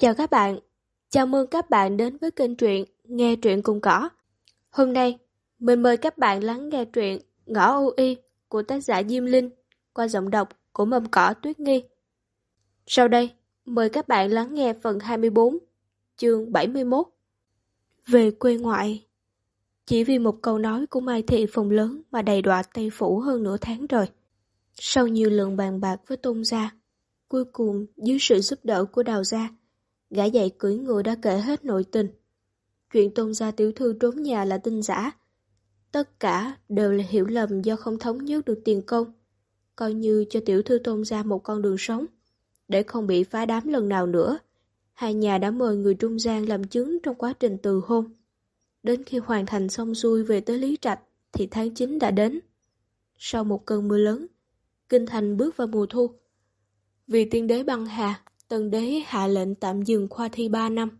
Chào các bạn, chào mừng các bạn đến với kênh truyện Nghe truyện cùng cỏ. Hôm nay, mình mời các bạn lắng nghe truyện Ngõ Âu Y của tác giả Diêm Linh qua giọng đọc của mầm cỏ Tuyết Nghi. Sau đây, mời các bạn lắng nghe phần 24, chương 71. Về quê ngoại Chỉ vì một câu nói của Mai Thị Phòng lớn mà đầy đọa Tây Phủ hơn nửa tháng rồi. Sau nhiều lần bàn bạc với Tôn Gia, cuối cùng dưới sự giúp đỡ của Đào Gia, gã dạy cưỡi ngựa đã kể hết nội tình. Chuyện Tôn Gia tiểu thư trốn nhà là tin giả. Tất cả đều là hiểu lầm do không thống nhất được tiền công, coi như cho tiểu thư Tôn Gia một con đường sống. Để không bị phá đám lần nào nữa, hai nhà đã mời người trung gian làm chứng trong quá trình từ hôn. Đến khi hoàn thành xong xuôi về tới Lý Trạch thì tháng 9 đã đến. Sau một cơn mưa lớn, Kinh Thành bước vào mùa thu. Vì tiên đế băng hà, tần đế hạ lệnh tạm dừng khoa thi 3 năm.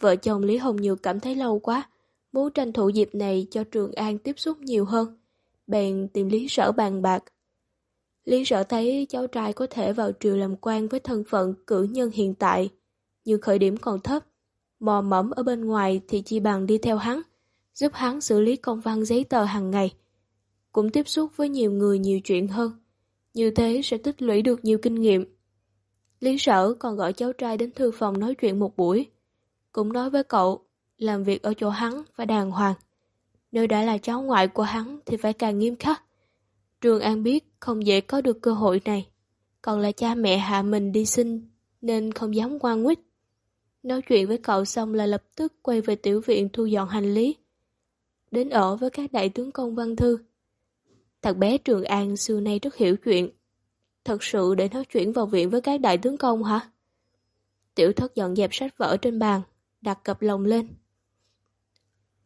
Vợ chồng Lý Hồng Nhược cảm thấy lâu quá, muốn tranh thủ dịp này cho Trường An tiếp xúc nhiều hơn. Bèn tìm Lý Sở bàn bạc. Lý Sở thấy cháu trai có thể vào triều làm quan với thân phận cử nhân hiện tại, nhưng khởi điểm còn thấp. Mò mẫm ở bên ngoài thì chi bằng đi theo hắn, giúp hắn xử lý công văn giấy tờ hàng ngày. Cũng tiếp xúc với nhiều người nhiều chuyện hơn. Như thế sẽ tích lũy được nhiều kinh nghiệm. Lý sở còn gọi cháu trai đến thư phòng nói chuyện một buổi. Cũng nói với cậu, làm việc ở chỗ hắn phải đàng hoàng. Nếu đã là cháu ngoại của hắn thì phải càng nghiêm khắc. Trường An biết không dễ có được cơ hội này. Còn là cha mẹ hạ mình đi sinh nên không dám quan nguyết. Nói chuyện với cậu xong là lập tức quay về tiểu viện thu dọn hành lý. Đến ở với các đại tướng công văn thư. Thằng bé Trường An xưa nay rất hiểu chuyện. Thật sự để nó chuyển vào viện với các đại tướng công hả? Tiểu thất dọn dẹp sách vở trên bàn, đặt cặp lồng lên.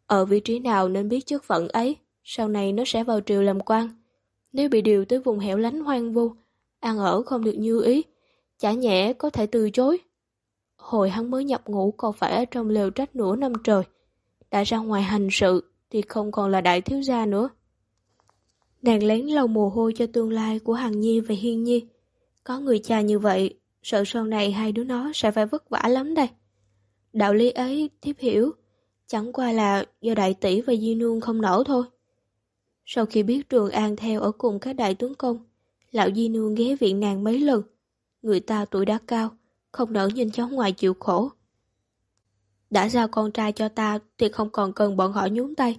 Ở vị trí nào nên biết chức phận ấy, sau này nó sẽ vào triều làm quan. Nếu bị điều tới vùng hẻo lánh hoang vu, ăn ở không được như ý, chả nhẽ có thể từ chối. Hồi hắn mới nhập ngũ còn phải ở trong lều trách nửa năm trời. Đã ra ngoài hành sự thì không còn là đại thiếu gia nữa. Nàng lén lau mồ hôi cho tương lai của Hằng Nhi và Hiên Nhi. Có người cha như vậy, sợ sau này hai đứa nó sẽ phải vất vả lắm đây. Đạo lý ấy thiếp hiểu, chẳng qua là do đại tỷ và Di Nương không nổ thôi. Sau khi biết Trường An theo ở cùng các đại tướng công, lão Di Nương ghé viện nàng mấy lần. Người ta tuổi đã cao, không nỡ nhìn cháu ngoài chịu khổ. Đã giao con trai cho ta thì không còn cần bọn họ nhúng tay.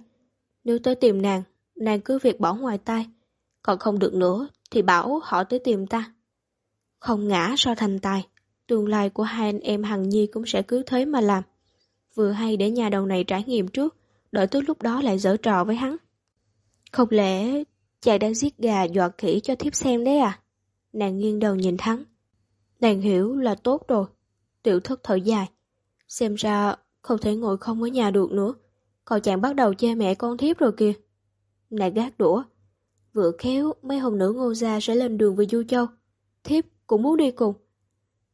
Nếu tới tìm nàng, nàng cứ việc bỏ ngoài tay. Còn không được nữa thì bảo họ tới tìm ta. Không ngã so thành tài, tương lai của hai anh em Hằng Nhi cũng sẽ cứ thế mà làm. Vừa hay để nhà đầu này trải nghiệm trước, đợi tới lúc đó lại dở trò với hắn. Không lẽ chàng đang giết gà dọa khỉ cho thiếp xem đấy à? Nàng nghiêng đầu nhìn hắn. Nàng hiểu là tốt rồi. Tiểu thất thở dài. Xem ra không thể ngồi không ở nhà được nữa. cậu chàng bắt đầu che mẹ con thiếp rồi kìa. Nàng gác đũa. Vừa khéo, mấy hôm nữa ngô gia sẽ lên đường về Du Châu. Thiếp cũng muốn đi cùng.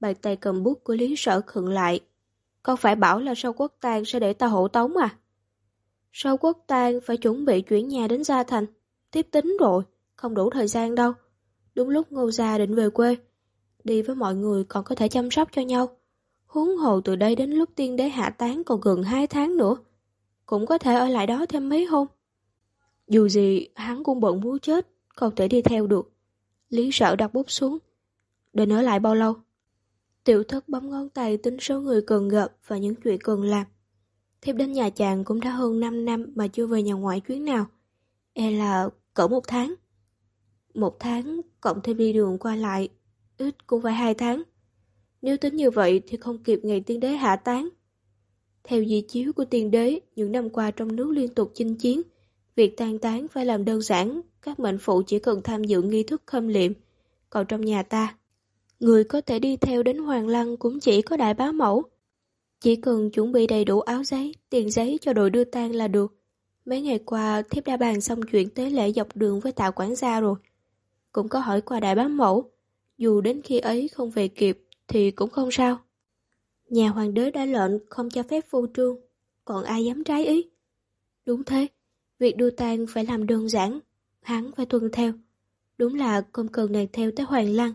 Bàn tay cầm bút của Lý Sở khựng lại. Con phải bảo là sau quốc tang sẽ để ta hộ tống à? Sau quốc tang phải chuẩn bị chuyển nhà đến Gia Thành. Tiếp tính rồi, không đủ thời gian đâu. Đúng lúc ngô gia định về quê. Đi với mọi người còn có thể chăm sóc cho nhau. Huống hồ từ đây đến lúc tiên đế hạ tán còn gần hai tháng nữa. Cũng có thể ở lại đó thêm mấy hôm. Dù gì, hắn cũng bận muốn chết, không thể đi theo được. Lý sợ đặt bút xuống. đợi ở lại bao lâu? Tiểu thất bấm ngón tay tính số người cần gặp và những chuyện cần làm. Thiếp đến nhà chàng cũng đã hơn 5 năm mà chưa về nhà ngoại chuyến nào. E là cỡ một tháng. Một tháng, cộng thêm đi đường qua lại, ít cũng phải hai tháng. Nếu tính như vậy thì không kịp ngày tiên đế hạ tán. Theo di chiếu của tiên đế, những năm qua trong nước liên tục chinh chiến, Việc tan tán phải làm đơn giản, các mệnh phụ chỉ cần tham dự nghi thức khâm liệm. Còn trong nhà ta, người có thể đi theo đến Hoàng Lăng cũng chỉ có đại bá mẫu. Chỉ cần chuẩn bị đầy đủ áo giấy, tiền giấy cho đội đưa tang là được. Mấy ngày qua, thiếp đã bàn xong chuyện tế lễ dọc đường với tạo quản gia rồi. Cũng có hỏi qua đại bá mẫu, dù đến khi ấy không về kịp thì cũng không sao. Nhà hoàng đế đã lệnh không cho phép vô trương, còn ai dám trái ý? Đúng thế, Việc đưa tang phải làm đơn giản, hắn phải tuân theo. Đúng là không cần nàng theo tới Hoàng Lăng.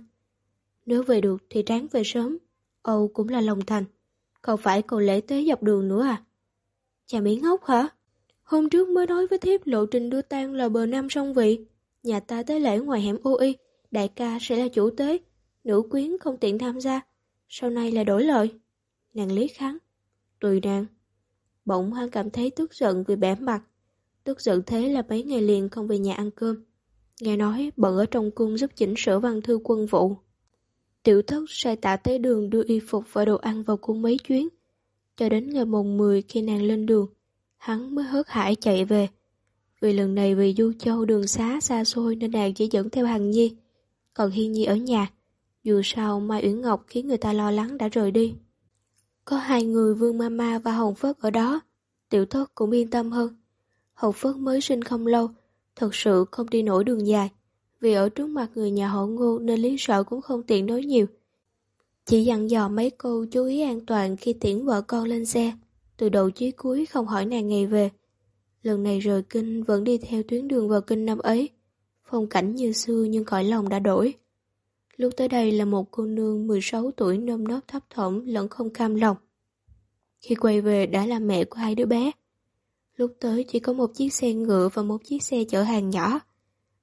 Nếu về được thì ráng về sớm, Âu cũng là lòng thành. Không phải cậu lễ tế dọc đường nữa à? Chà mỹ ngốc hả? Hôm trước mới nói với thiếp lộ trình đưa tang là bờ nam sông vị. Nhà ta tới lễ ngoài hẻm ô y, đại ca sẽ là chủ tế. Nữ quyến không tiện tham gia. Sau này là đổi lời. Nàng lý kháng. Tùy nàng. Bỗng hắn cảm thấy tức giận vì bẻ mặt. Tức giận thế là mấy ngày liền không về nhà ăn cơm. Nghe nói bận ở trong cung giúp chỉnh sửa văn thư quân vụ. Tiểu thất sai tạ tế đường đưa y phục và đồ ăn vào cung mấy chuyến. Cho đến ngày mùng 10 khi nàng lên đường, hắn mới hớt hải chạy về. Vì lần này vì Du Châu đường xá xa xôi nên nàng chỉ dẫn theo Hằng Nhi. Còn Hiên Nhi ở nhà, dù sao Mai Uyển Ngọc khiến người ta lo lắng đã rời đi. Có hai người Vương Mama và Hồng Phất ở đó, tiểu thất cũng yên tâm hơn. Hậu phước mới sinh không lâu, thật sự không đi nổi đường dài. Vì ở trước mặt người nhà họ ngô nên lý sợ cũng không tiện nói nhiều. Chỉ dặn dò mấy cô chú ý an toàn khi tiễn vợ con lên xe. Từ đầu chí cuối không hỏi nàng ngày về. Lần này rời kinh vẫn đi theo tuyến đường vào kinh năm ấy. Phong cảnh như xưa nhưng cõi lòng đã đổi. Lúc tới đây là một cô nương 16 tuổi nôm nớp thấp thỏm lẫn không cam lòng. Khi quay về đã là mẹ của hai đứa bé. Lúc tới chỉ có một chiếc xe ngựa và một chiếc xe chở hàng nhỏ.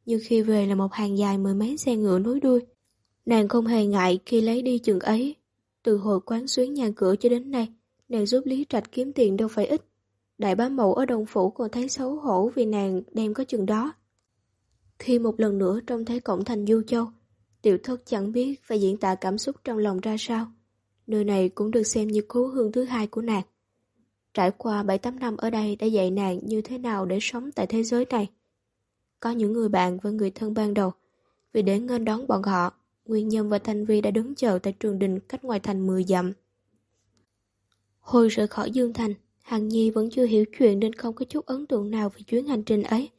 Nhưng khi về là một hàng dài mười mấy xe ngựa nối đuôi. Nàng không hề ngại khi lấy đi chừng ấy. Từ hồi quán xuyến nhà cửa cho đến nay, nàng giúp Lý Trạch kiếm tiền đâu phải ít. Đại bá mẫu ở Đông Phủ còn thấy xấu hổ vì nàng đem có chừng đó. Khi một lần nữa trông thấy cổng thành Du Châu, tiểu thất chẳng biết phải diễn tả cảm xúc trong lòng ra sao. Nơi này cũng được xem như cố hương thứ hai của nàng. Trải qua 7-8 năm ở đây đã dạy nàng như thế nào để sống tại thế giới này. Có những người bạn và người thân ban đầu, vì để nghênh đón bọn họ, Nguyên Nhân và Thanh Vi đã đứng chờ tại trường đình cách ngoài thành 10 dặm. Hồi rời khỏi Dương Thành, Hằng Nhi vẫn chưa hiểu chuyện nên không có chút ấn tượng nào về chuyến hành trình ấy.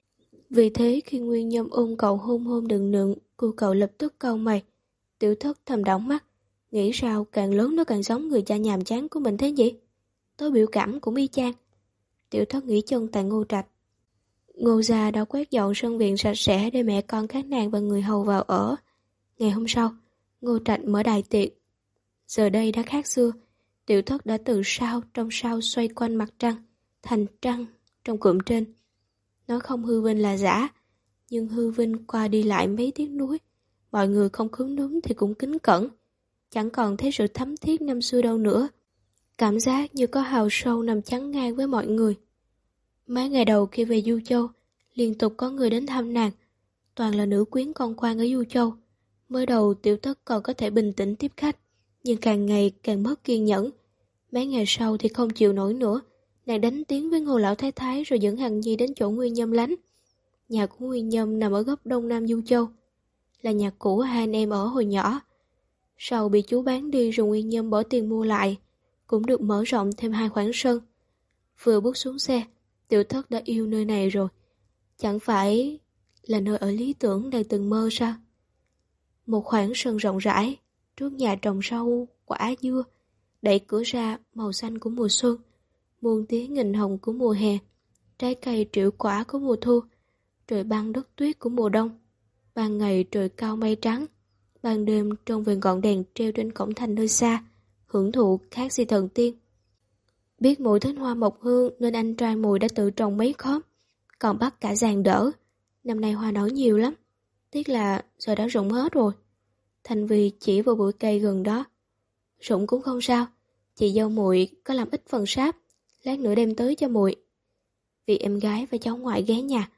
Vì thế khi Nguyên Nhâm ôm cậu hôn hôn đừng nượng, cô cậu lập tức cau mày. Tiểu thất thầm đóng mắt, nghĩ sao càng lớn nó càng giống người cha nhàm chán của mình thế gì? Tôi biểu cảm cũng y chang. Tiểu thất nghỉ chân tại ngô trạch. Ngô già đã quét dọn sân viện sạch sẽ để mẹ con các nàng và người hầu vào ở. Ngày hôm sau, ngô trạch mở đại tiệc. Giờ đây đã khác xưa, tiểu thất đã từ sao trong sao xoay quanh mặt trăng, thành trăng trong cụm trên. Nó không hư vinh là giả, nhưng hư vinh qua đi lại mấy tiếng núi. Mọi người không khứng núm thì cũng kính cẩn. Chẳng còn thấy sự thấm thiết năm xưa đâu nữa. Cảm giác như có hào sâu nằm chắn ngang với mọi người. Mấy ngày đầu khi về Du Châu, liên tục có người đến thăm nàng. Toàn là nữ quyến con quan ở Du Châu. Mới đầu tiểu thất còn có thể bình tĩnh tiếp khách, nhưng càng ngày càng mất kiên nhẫn. Mấy ngày sau thì không chịu nổi nữa, nàng đánh tiếng với ngô lão thái thái rồi dẫn Hằng Nhi đến chỗ Nguyên Nhâm lánh. Nhà của Nguyên Nhâm nằm ở góc đông nam Du Châu, là nhà cũ hai anh em ở hồi nhỏ. Sau bị chú bán đi rồi Nguyên Nhâm bỏ tiền mua lại, cũng được mở rộng thêm hai khoảng sân. Vừa bước xuống xe, tiểu thất đã yêu nơi này rồi. Chẳng phải là nơi ở lý tưởng đang từng mơ sao? Một khoảng sân rộng rãi, trước nhà trồng rau, quả dưa, đẩy cửa ra màu xanh của mùa xuân, muôn tiếng nghìn hồng của mùa hè, trái cây triệu quả của mùa thu, trời băng đất tuyết của mùa đông. Ban ngày trời cao mây trắng, ban đêm trông vườn ngọn đèn treo trên cổng thành nơi xa, hưởng thụ khác gì thần tiên. Biết mùi thích hoa mộc hương nên anh trai mùi đã tự trồng mấy khóm, còn bắt cả giàn đỡ. Năm nay hoa nở nhiều lắm, tiếc là giờ đã rụng hết rồi. Thành vì chỉ vào bụi cây gần đó. Rụng cũng không sao, chị dâu mùi có làm ít phần sáp, lát nữa đem tới cho mùi Vì em gái và cháu ngoại ghé nhà,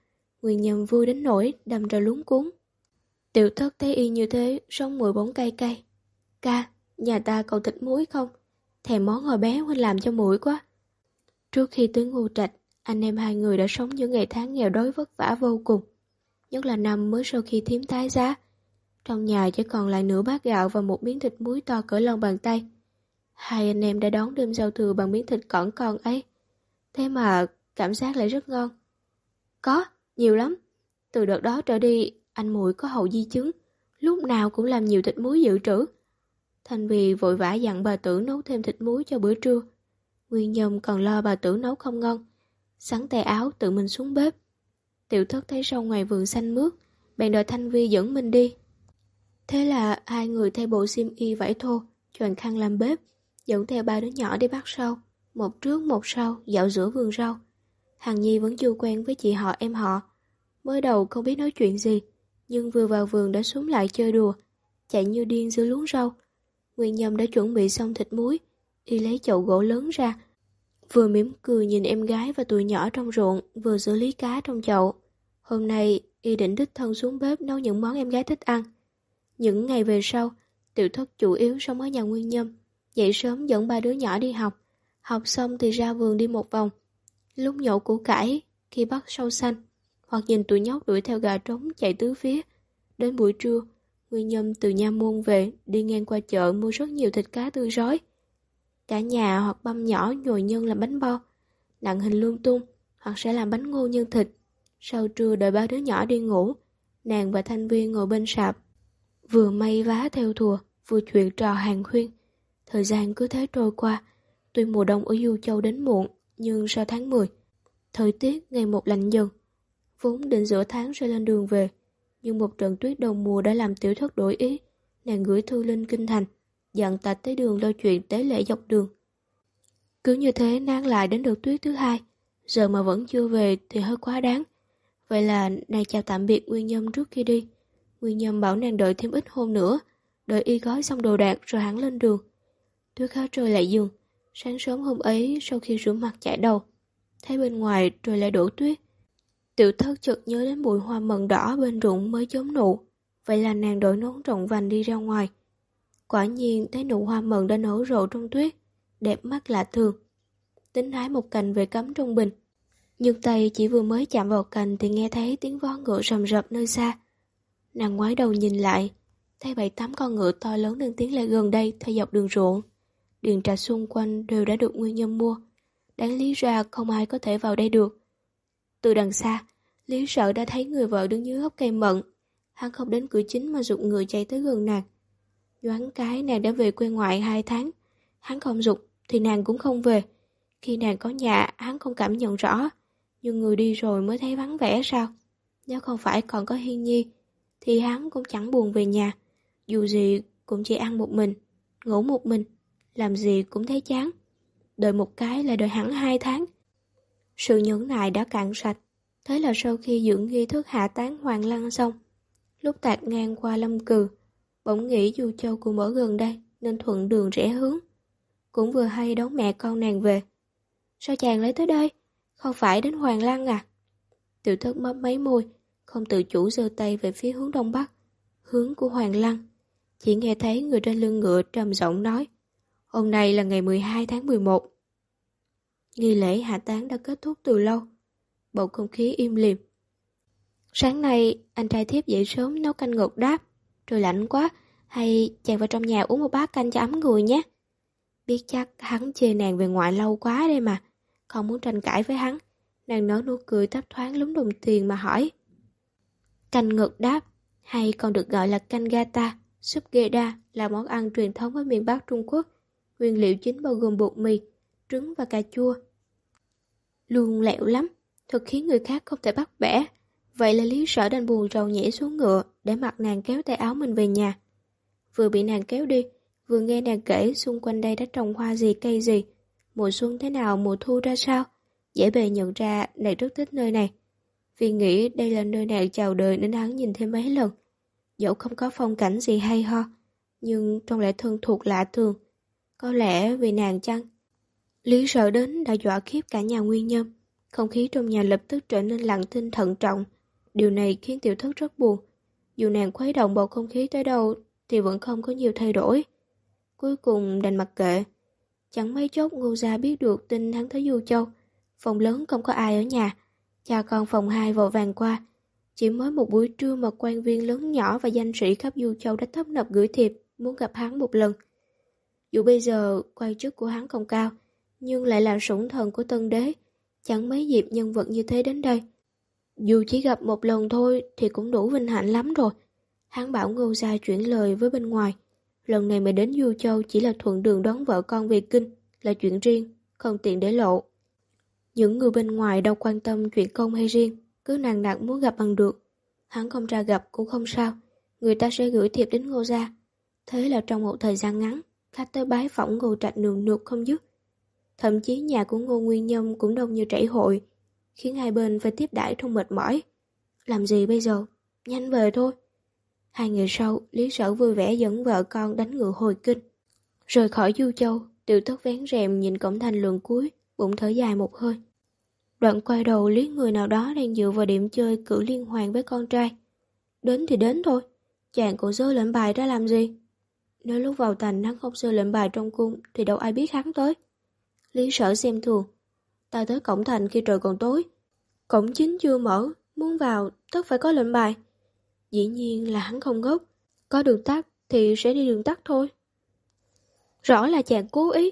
Nguyên Nhân vui đến nỗi đâm ra lúng cuốn. Tiểu thất thấy y như thế, sống 14 cây cây. Ca, nhà ta còn thịt muối không? Thèm món hồi bé huynh làm cho mũi quá. Trước khi tới ngu trạch, anh em hai người đã sống những ngày tháng nghèo đói vất vả vô cùng. Nhất là năm mới sau khi thiếm tái giá. Trong nhà chỉ còn lại nửa bát gạo và một miếng thịt muối to cỡ lòng bàn tay. Hai anh em đã đón đêm giao thừa bằng miếng thịt cỏn con ấy. Thế mà cảm giác lại rất ngon. Có, nhiều lắm. Từ đợt đó trở đi, anh muội có hậu di chứng. Lúc nào cũng làm nhiều thịt muối dự trữ. Thanh Vy vội vã dặn bà tử nấu thêm thịt muối cho bữa trưa. Nguyên Nhâm còn lo bà tử nấu không ngon. Sắn tay áo tự mình xuống bếp. Tiểu thất thấy sâu ngoài vườn xanh mướt, bèn đòi Thanh Vi dẫn mình đi. Thế là hai người thay bộ xiêm y vải thô, choàng khăn làm bếp, dẫn theo ba đứa nhỏ đi bắt sau, một trước một sau dạo giữa vườn rau. Hằng Nhi vẫn chưa quen với chị họ em họ. Mới đầu không biết nói chuyện gì, nhưng vừa vào vườn đã xuống lại chơi đùa, chạy như điên giữa luống rau. Nguyên Nhâm đã chuẩn bị xong thịt muối, y lấy chậu gỗ lớn ra, vừa mỉm cười nhìn em gái và tụi nhỏ trong ruộng, vừa xử lý cá trong chậu. Hôm nay, y định đích thân xuống bếp nấu những món em gái thích ăn. Những ngày về sau, tiểu thất chủ yếu sống ở nhà Nguyên Nhâm, dậy sớm dẫn ba đứa nhỏ đi học. Học xong thì ra vườn đi một vòng. Lúc nhổ củ cải, khi bắt sâu xanh, hoặc nhìn tụi nhóc đuổi theo gà trống chạy tứ phía. Đến buổi trưa, Nguyên Nhâm từ nha môn về, đi ngang qua chợ mua rất nhiều thịt cá tươi rói. Cả nhà hoặc băm nhỏ nhồi nhân làm bánh bo, nặng hình lung tung, hoặc sẽ làm bánh ngô nhân thịt. Sau trưa đợi ba đứa nhỏ đi ngủ, nàng và Thanh Viên ngồi bên sạp. Vừa may vá theo thùa, vừa chuyện trò hàng khuyên. Thời gian cứ thế trôi qua, tuy mùa đông ở Du Châu đến muộn, nhưng sau tháng 10, thời tiết ngày một lạnh dần. Vốn định giữa tháng sẽ lên đường về, nhưng một trận tuyết đầu mùa đã làm tiểu thất đổi ý, nàng gửi thư lên kinh thành, dặn tạch tới đường lo chuyện tế lễ dọc đường. Cứ như thế nàng lại đến được tuyết thứ hai, giờ mà vẫn chưa về thì hơi quá đáng. Vậy là nàng chào tạm biệt Nguyên Nhâm trước khi đi. Nguyên Nhâm bảo nàng đợi thêm ít hôm nữa, đợi y gói xong đồ đạc rồi hắn lên đường. Tuyết khá trời lại dừng, sáng sớm hôm ấy sau khi rửa mặt chạy đầu, thấy bên ngoài trời lại đổ tuyết. Tiểu thất chợt nhớ đến bụi hoa mận đỏ bên ruộng mới chống nụ, vậy là nàng đổi nón rộng vành đi ra ngoài. Quả nhiên thấy nụ hoa mận đã nở rộ trong tuyết, đẹp mắt lạ thường. Tính hái một cành về cắm trong bình. Nhưng tay chỉ vừa mới chạm vào cành thì nghe thấy tiếng vó ngựa rầm rập nơi xa. Nàng ngoái đầu nhìn lại, thấy bảy tám con ngựa to lớn đang tiến lại gần đây theo dọc đường ruộng. Điền trà xung quanh đều đã được nguyên nhân mua. Đáng lý ra không ai có thể vào đây được. Từ đằng xa, Lý sợ đã thấy người vợ đứng dưới gốc cây mận. Hắn không đến cửa chính mà rụt người chạy tới gần nàng. Doán cái nàng đã về quê ngoại hai tháng. Hắn không rụt thì nàng cũng không về. Khi nàng có nhà, hắn không cảm nhận rõ. Nhưng người đi rồi mới thấy vắng vẻ sao? Nếu không phải còn có Hiên Nhi, thì hắn cũng chẳng buồn về nhà. Dù gì cũng chỉ ăn một mình, ngủ một mình, làm gì cũng thấy chán. Đợi một cái là đợi hẳn hai tháng. Sự nhẫn nại đã cạn sạch. Thế là sau khi dưỡng nghi thức hạ tán hoàng lăng xong, lúc tạt ngang qua lâm cừ, bỗng nghĩ dù châu cũng ở gần đây nên thuận đường rẽ hướng. Cũng vừa hay đón mẹ con nàng về. Sao chàng lấy tới đây? Không phải đến Hoàng Lăng à? Tiểu thất mấp mấy môi, không tự chủ giơ tay về phía hướng đông bắc, hướng của Hoàng Lăng. Chỉ nghe thấy người trên lưng ngựa trầm giọng nói, hôm nay là ngày 12 tháng 11. Nghi lễ hạ tán đã kết thúc từ lâu, bầu không khí im lìm. Sáng nay, anh trai thiếp dậy sớm nấu canh ngột đáp, trời lạnh quá, hay chàng vào trong nhà uống một bát canh cho ấm người nhé. Biết chắc hắn chê nàng về ngoại lâu quá đây mà, không muốn tranh cãi với hắn. Nàng nở nụ cười thấp thoáng lúng đồng tiền mà hỏi. Canh ngược đáp, hay còn được gọi là canh gata, súp geda là món ăn truyền thống ở miền Bắc Trung Quốc. Nguyên liệu chính bao gồm bột mì, trứng và cà chua. Luôn lẹo lắm, thật khiến người khác không thể bắt bẻ. Vậy là lý sở đành buồn rầu nhảy xuống ngựa để mặc nàng kéo tay áo mình về nhà. Vừa bị nàng kéo đi, vừa nghe nàng kể xung quanh đây đã trồng hoa gì cây gì, mùa xuân thế nào mùa thu ra sao. Dễ bề nhận ra nàng rất thích nơi này. Vì nghĩ đây là nơi nàng chào đời nên hắn nhìn thêm mấy lần. Dẫu không có phong cảnh gì hay ho, nhưng trong lẽ thân thuộc lạ thường. Có lẽ vì nàng chăng? Lý sợ đến đã dọa khiếp cả nhà nguyên nhân. Không khí trong nhà lập tức trở nên lặng thinh thận trọng. Điều này khiến tiểu thất rất buồn. Dù nàng khuấy động bầu không khí tới đâu thì vẫn không có nhiều thay đổi. Cuối cùng đành mặc kệ. Chẳng mấy chốc Ngô Gia biết được tin hắn tới Du Châu. Phòng lớn không có ai ở nhà. Cha con phòng hai vội vàng qua. Chỉ mới một buổi trưa mà quan viên lớn nhỏ và danh sĩ khắp Du Châu đã thấp nập gửi thiệp muốn gặp hắn một lần. Dù bây giờ quan chức của hắn không cao, nhưng lại là sủng thần của tân đế. Chẳng mấy dịp nhân vật như thế đến đây. Dù chỉ gặp một lần thôi thì cũng đủ vinh hạnh lắm rồi. Hắn bảo Ngô Gia chuyển lời với bên ngoài. Lần này mày đến Du Châu chỉ là thuận đường đón vợ con về kinh, là chuyện riêng, không tiện để lộ. Những người bên ngoài đâu quan tâm chuyện công hay riêng, cứ nàng nặng muốn gặp bằng được. Hắn không ra gặp cũng không sao, người ta sẽ gửi thiệp đến Ngô Gia. Thế là trong một thời gian ngắn, khách tới bái phỏng ngô trạch nườm nượp không dứt. Thậm chí nhà của ngô Nguyên Nhâm cũng đông như trảy hội, khiến hai bên phải tiếp đãi trong mệt mỏi. Làm gì bây giờ? Nhanh về thôi. Hai ngày sau, Lý Sở vui vẻ dẫn vợ con đánh ngựa hồi kinh. Rời khỏi Du Châu, tiểu thất vén rèm nhìn cổng thành lường cuối, bụng thở dài một hơi. Đoạn quay đầu lý người nào đó đang dựa vào điểm chơi cử liên hoàn với con trai. Đến thì đến thôi, chàng còn rơi lệnh bài ra làm gì? Nếu lúc vào thành hắn không rơi lệnh bài trong cung thì đâu ai biết hắn tới. Lý sở xem thường. Ta tới cổng thành khi trời còn tối. Cổng chính chưa mở, muốn vào tất phải có lệnh bài. Dĩ nhiên là hắn không gốc. Có đường tắt thì sẽ đi đường tắt thôi. Rõ là chàng cố ý.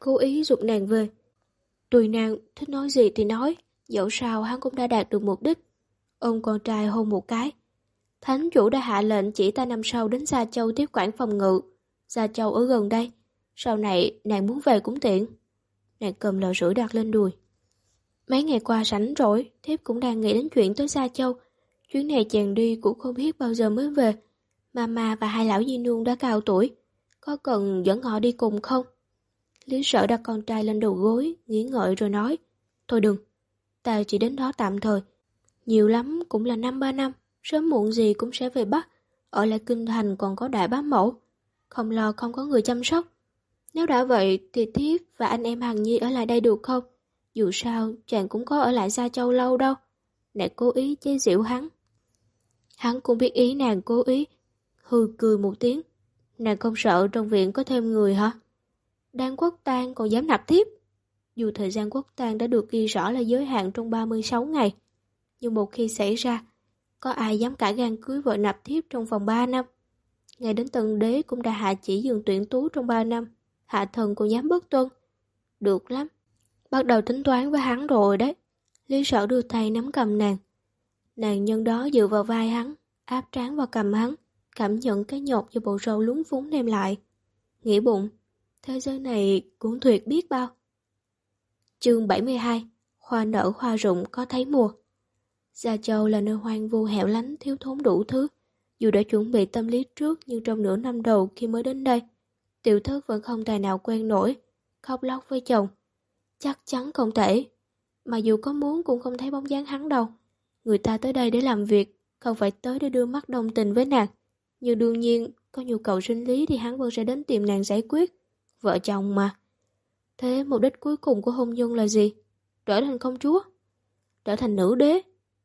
Cố ý rụt nàng về. Tùy nàng thích nói gì thì nói. Dẫu sao hắn cũng đã đạt được mục đích. Ông con trai hôn một cái. Thánh chủ đã hạ lệnh chỉ ta năm sau đến Gia Châu tiếp quản phòng ngự. Gia Châu ở gần đây. Sau này nàng muốn về cũng tiện. Nàng cầm lọ rượu đặt lên đùi. Mấy ngày qua rảnh rỗi, thiếp cũng đang nghĩ đến chuyện tới Sa Châu. Chuyến này chàng đi cũng không biết bao giờ mới về. Mama và hai lão di nương đã cao tuổi. Có cần dẫn họ đi cùng không? Lý sở đặt con trai lên đầu gối, nghĩ ngợi rồi nói. Thôi đừng, ta chỉ đến đó tạm thời. Nhiều lắm cũng là năm ba năm, sớm muộn gì cũng sẽ về Bắc. Ở lại kinh thành còn có đại bá mẫu. Không lo không có người chăm sóc. Nếu đã vậy thì thiếp và anh em Hằng Nhi ở lại đây được không? Dù sao, chàng cũng có ở lại Gia Châu lâu đâu. Nàng cố ý chế giễu hắn. Hắn cũng biết ý nàng cố ý. Hư cười một tiếng. Nàng không sợ trong viện có thêm người hả? Đang quốc tang còn dám nạp thiếp. Dù thời gian quốc tang đã được ghi rõ là giới hạn trong 36 ngày. Nhưng một khi xảy ra, có ai dám cả gan cưới vợ nạp thiếp trong vòng 3 năm. Ngày đến tận đế cũng đã hạ chỉ dừng tuyển tú trong 3 năm. Hạ thần còn dám bất tuân. Được lắm. Bắt đầu tính toán với hắn rồi đấy. Lý sở đưa tay nắm cầm nàng. Nàng nhân đó dựa vào vai hắn, áp trán vào cầm hắn, cảm nhận cái nhột do bộ râu lúng phúng đem lại. Nghĩ bụng, thế giới này cũng tuyệt biết bao. Chương 72 Hoa nở hoa rụng có thấy mùa Gia Châu là nơi hoang vu hẻo lánh thiếu thốn đủ thứ. Dù đã chuẩn bị tâm lý trước nhưng trong nửa năm đầu khi mới đến đây, tiểu thất vẫn không tài nào quen nổi, khóc lóc với chồng. Chắc chắn không thể. Mà dù có muốn cũng không thấy bóng dáng hắn đâu. Người ta tới đây để làm việc, không phải tới để đưa mắt đồng tình với nàng. Nhưng đương nhiên, có nhu cầu sinh lý thì hắn vẫn sẽ đến tìm nàng giải quyết. Vợ chồng mà. Thế mục đích cuối cùng của hôn nhân là gì? Trở thành công chúa? Trở thành nữ đế?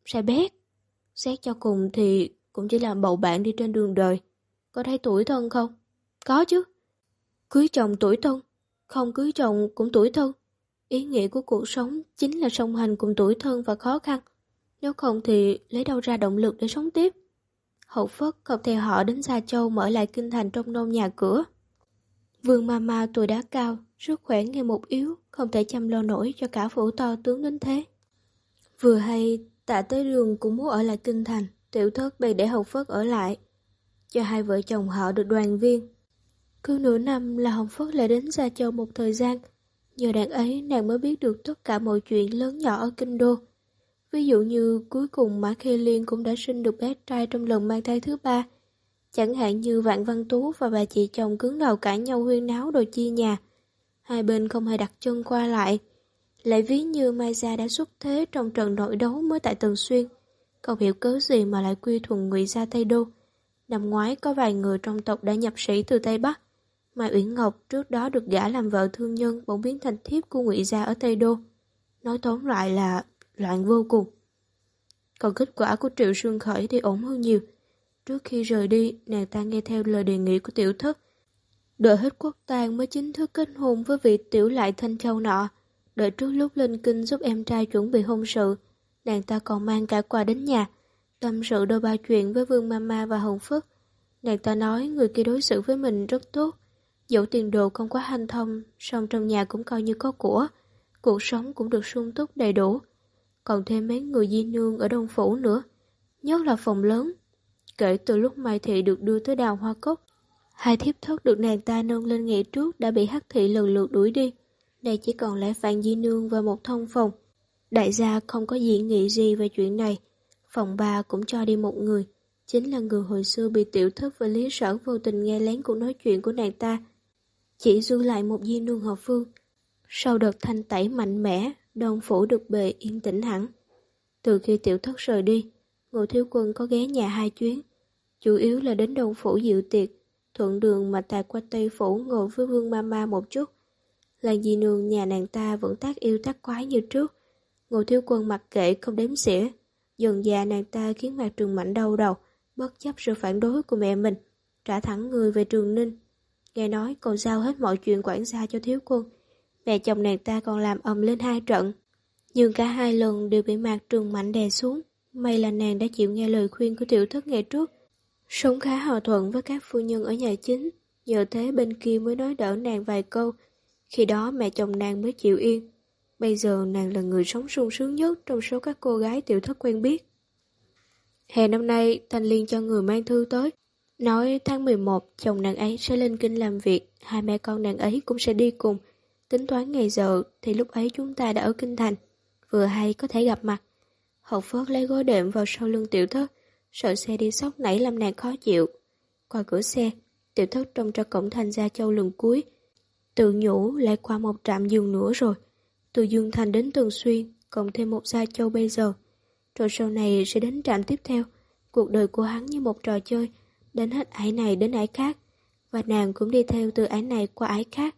Sai bét? Xét cho cùng thì cũng chỉ là bầu bạn đi trên đường đời. Có thấy tuổi thân không? Có chứ. Cưới chồng tuổi thân, không cưới chồng cũng tuổi thân. Ý nghĩa của cuộc sống chính là song hành cùng tuổi thân và khó khăn. Nếu không thì lấy đâu ra động lực để sống tiếp. Hậu Phất không theo họ đến Gia Châu mở lại kinh thành trong nôn nhà cửa. Vương Mama tuổi đã cao, sức khỏe ngày một yếu, không thể chăm lo nổi cho cả phủ to tướng đến thế. Vừa hay, tạ tới đường cũng muốn ở lại kinh thành, tiểu thất bèn để Hậu Phất ở lại, cho hai vợ chồng họ được đoàn viên. Cứ nửa năm là Hồng Phất lại đến Gia Châu một thời gian, nhờ đàn ấy nàng mới biết được tất cả mọi chuyện lớn nhỏ ở kinh đô. Ví dụ như cuối cùng Mã Khê Liên cũng đã sinh được bé trai trong lần mang thai thứ ba. Chẳng hạn như Vạn Văn Tú và bà chị chồng cứng đầu cãi nhau huyên náo đồ chia nhà. Hai bên không hề đặt chân qua lại. Lại ví như Mai Gia đã xuất thế trong trận nội đấu mới tại Tần Xuyên. Không hiểu cớ gì mà lại quy thuần ngụy gia Tây Đô. Năm ngoái có vài người trong tộc đã nhập sĩ từ Tây Bắc. Mai Uyển Ngọc trước đó được gả làm vợ thương nhân bỗng biến thành thiếp của ngụy gia ở Tây Đô. Nói tóm lại là loạn vô cùng. Còn kết quả của Triệu Sương Khởi thì ổn hơn nhiều. Trước khi rời đi, nàng ta nghe theo lời đề nghị của tiểu thất. Đợi hết quốc tang mới chính thức kết hôn với vị tiểu lại thanh châu nọ. Đợi trước lúc lên kinh giúp em trai chuẩn bị hôn sự, nàng ta còn mang cả quà đến nhà, tâm sự đôi ba chuyện với Vương Mama và Hồng Phất. Nàng ta nói người kia đối xử với mình rất tốt, dẫu tiền đồ không quá hanh thông, song trong nhà cũng coi như có của, cuộc sống cũng được sung túc đầy đủ còn thêm mấy người di nương ở Đông Phủ nữa, nhất là phòng lớn. Kể từ lúc Mai Thị được đưa tới đào hoa cốc, hai thiếp thất được nàng ta nâng lên nghỉ trước đã bị Hắc Thị lần lượt đuổi đi. Đây chỉ còn lại Phạm Di Nương và một thông phòng. Đại gia không có dị nghị gì về chuyện này. Phòng ba cũng cho đi một người. Chính là người hồi xưa bị tiểu thất và lý sở vô tình nghe lén cuộc nói chuyện của nàng ta. Chỉ dư lại một viên nương hợp phương. Sau đợt thanh tẩy mạnh mẽ, đồng phủ được bề yên tĩnh hẳn. Từ khi tiểu thất rời đi, Ngô Thiếu Quân có ghé nhà hai chuyến. Chủ yếu là đến đồng phủ dự tiệc, thuận đường mà tạt qua Tây Phủ ngồi với Vương Mama một chút. Là dì nương nhà nàng ta vẫn tác yêu tác quái như trước. Ngô Thiếu Quân mặc kệ không đếm xỉa. Dần già nàng ta khiến mặt Trường Mạnh đau đầu, bất chấp sự phản đối của mẹ mình, trả thẳng người về Trường Ninh. Nghe nói còn giao hết mọi chuyện quản gia cho Thiếu Quân. Mẹ chồng nàng ta còn làm ầm lên hai trận. Nhưng cả hai lần đều bị Mạc Trường Mạnh đè xuống. May là nàng đã chịu nghe lời khuyên của tiểu thất ngày trước. Sống khá hòa thuận với các phu nhân ở nhà chính, nhờ thế bên kia mới nói đỡ nàng vài câu. Khi đó mẹ chồng nàng mới chịu yên. Bây giờ nàng là người sống sung sướng nhất trong số các cô gái tiểu thất quen biết. Hè năm nay, Thanh Liên cho người mang thư tới. Nói tháng 11, chồng nàng ấy sẽ lên kinh làm việc, hai mẹ con nàng ấy cũng sẽ đi cùng. Tính toán ngày giờ thì lúc ấy chúng ta đã ở kinh thành, vừa hay có thể gặp mặt. Hậu Phớt lấy gối đệm vào sau lưng tiểu thất, sợ xe đi sóc nảy làm nàng khó chịu. Qua cửa xe, tiểu thất trông ra cổng thành Gia Châu lần cuối. Tự nhủ lại qua một trạm dừng nữa rồi. Từ Dương Thành đến Tường Xuyên, cộng thêm một Gia Châu bây giờ. Rồi sau này sẽ đến trạm tiếp theo. Cuộc đời của hắn như một trò chơi, đến hết ái này đến ái khác. Và nàng cũng đi theo từ ái này qua ái khác.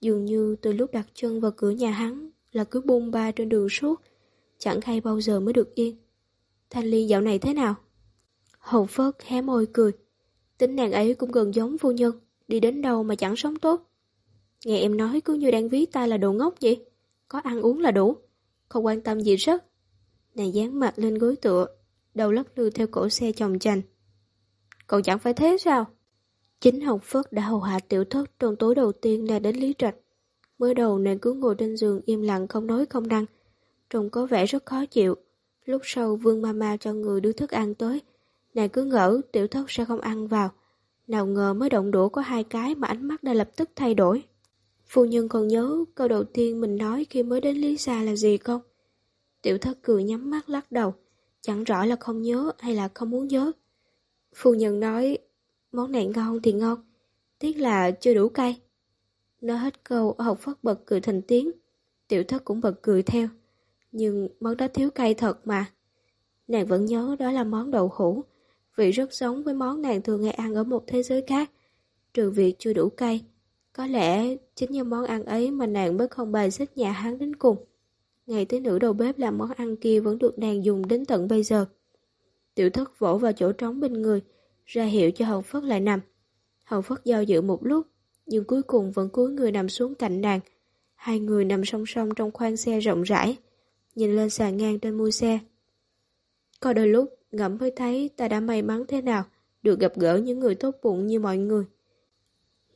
Dường như từ lúc đặt chân vào cửa nhà hắn là cứ bung ba trên đường suốt, chẳng hay bao giờ mới được yên. Thanh Ly dạo này thế nào? Hồng Phớt hé môi cười. Tính nàng ấy cũng gần giống phu nhân, đi đến đâu mà chẳng sống tốt. Nghe em nói cứ như đang ví ta là đồ ngốc vậy. Có ăn uống là đủ, không quan tâm gì rất. Nàng dán mặt lên gối tựa, đầu lắc lư theo cổ xe chồng chành. Cậu chẳng phải thế sao? Chính Hồng Phất đã hầu hạ tiểu thất trong tối đầu tiên là đến Lý Trạch. Mới đầu nàng cứ ngồi trên giường im lặng không nói không đăng, trông có vẻ rất khó chịu. Lúc sau Vương Mama cho người đưa thức ăn tới, nàng cứ ngỡ tiểu thất sẽ không ăn vào. Nào ngờ mới động đũa có hai cái mà ánh mắt đã lập tức thay đổi. Phu nhân còn nhớ câu đầu tiên mình nói khi mới đến Lý Sa là gì không? Tiểu thất cười nhắm mắt lắc đầu, chẳng rõ là không nhớ hay là không muốn nhớ. Phu nhân nói, món này ngon thì ngon, tiếc là chưa đủ cay. Nói hết câu, học phất bật cười thành tiếng. Tiểu thất cũng bật cười theo. Nhưng món đó thiếu cay thật mà. Nàng vẫn nhớ đó là món đậu hũ, vị rất giống với món nàng thường hay ăn ở một thế giới khác, trừ việc chưa đủ cay. Có lẽ chính như món ăn ấy mà nàng mới không bài xích nhà hắn đến cùng. Ngày tới nữ đầu bếp làm món ăn kia vẫn được nàng dùng đến tận bây giờ. Tiểu thất vỗ vào chỗ trống bên người, ra hiệu cho Hồng Phất lại nằm. Hồng Phất do dự một lúc, nhưng cuối cùng vẫn cúi người nằm xuống cạnh nàng. Hai người nằm song song trong khoang xe rộng rãi, nhìn lên sàn ngang trên mui xe. Có đôi lúc, ngẫm mới thấy ta đã may mắn thế nào, được gặp gỡ những người tốt bụng như mọi người.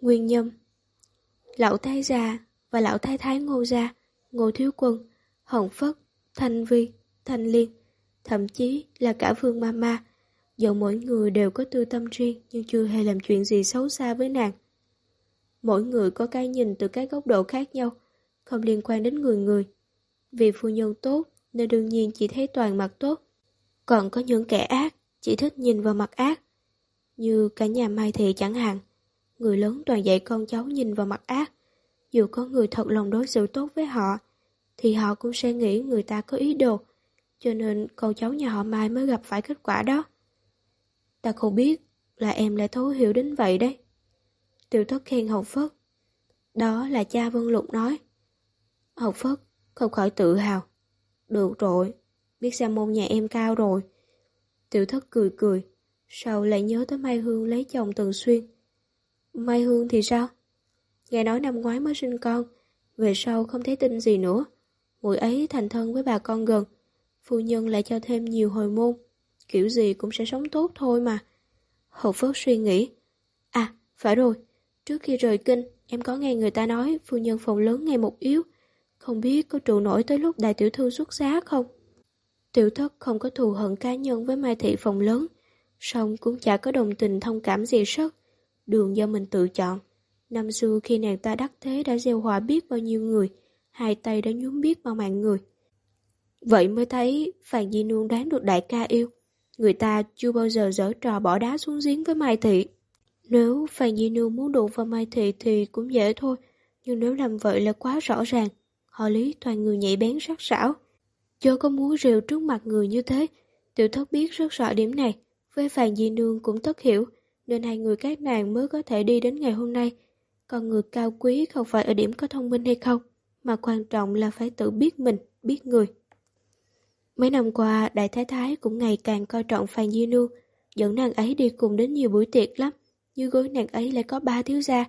Nguyên nhân Lão Thái Gia và Lão Thái Thái Ngô Gia, Ngô Thiếu Quân, Hồng Phất, Thanh Vi, Thanh Liên, thậm chí là cả Vương Mama, dẫu mỗi người đều có tư tâm riêng nhưng chưa hề làm chuyện gì xấu xa với nàng. Mỗi người có cái nhìn từ các góc độ khác nhau, không liên quan đến người người. Vì phu nhân tốt nên đương nhiên chỉ thấy toàn mặt tốt. Còn có những kẻ ác, chỉ thích nhìn vào mặt ác. Như cả nhà Mai Thị chẳng hạn. Người lớn toàn dạy con cháu nhìn vào mặt ác. Dù có người thật lòng đối xử tốt với họ, thì họ cũng sẽ nghĩ người ta có ý đồ. Cho nên con cháu nhà họ Mai mới gặp phải kết quả đó. Ta không biết là em lại thấu hiểu đến vậy đấy. Tiểu thất khen Hồng Phất. Đó là cha Vân Lục nói. Hồng Phất không khỏi tự hào. Được rồi, biết ra môn nhà em cao rồi. Tiểu thất cười cười, sau lại nhớ tới Mai Hương lấy chồng Tần Xuyên. Mai Hương thì sao? Nghe nói năm ngoái mới sinh con, về sau không thấy tin gì nữa. Mùi ấy thành thân với bà con gần, phu nhân lại cho thêm nhiều hồi môn. Kiểu gì cũng sẽ sống tốt thôi mà. Hậu Phước suy nghĩ. À, phải rồi, trước khi rời kinh, em có nghe người ta nói phu nhân phòng lớn ngày một yếu. Không biết có trụ nổi tới lúc đại tiểu thư xuất giá không? Tiểu thất không có thù hận cá nhân với Mai Thị phòng lớn, song cũng chả có đồng tình thông cảm gì sất. Đường do mình tự chọn. Năm xưa khi nàng ta đắc thế đã gieo hòa biết bao nhiêu người, hai tay đã nhúm biết bao mạng người. Vậy mới thấy Phàn Di Nương đáng được đại ca yêu. Người ta chưa bao giờ dở trò bỏ đá xuống giếng với Mai Thị. Nếu Phan Di Nương muốn đụng vào Mai Thị thì cũng dễ thôi, nhưng nếu làm vậy là quá rõ ràng. Họ lý toàn người nhạy bén sắc sảo. Chớ có muốn rìu trước mặt người như thế. Tiểu thất biết rất rõ điểm này. Với Phan Di Nương cũng tất hiểu, nên hai người các nàng mới có thể đi đến ngày hôm nay. Còn người cao quý không phải ở điểm có thông minh hay không, mà quan trọng là phải tự biết mình, biết người. Mấy năm qua, Đại Thái Thái cũng ngày càng coi trọng Phan Di Nương, dẫn nàng ấy đi cùng đến nhiều buổi tiệc lắm. Như gối nàng ấy lại có ba thiếu gia.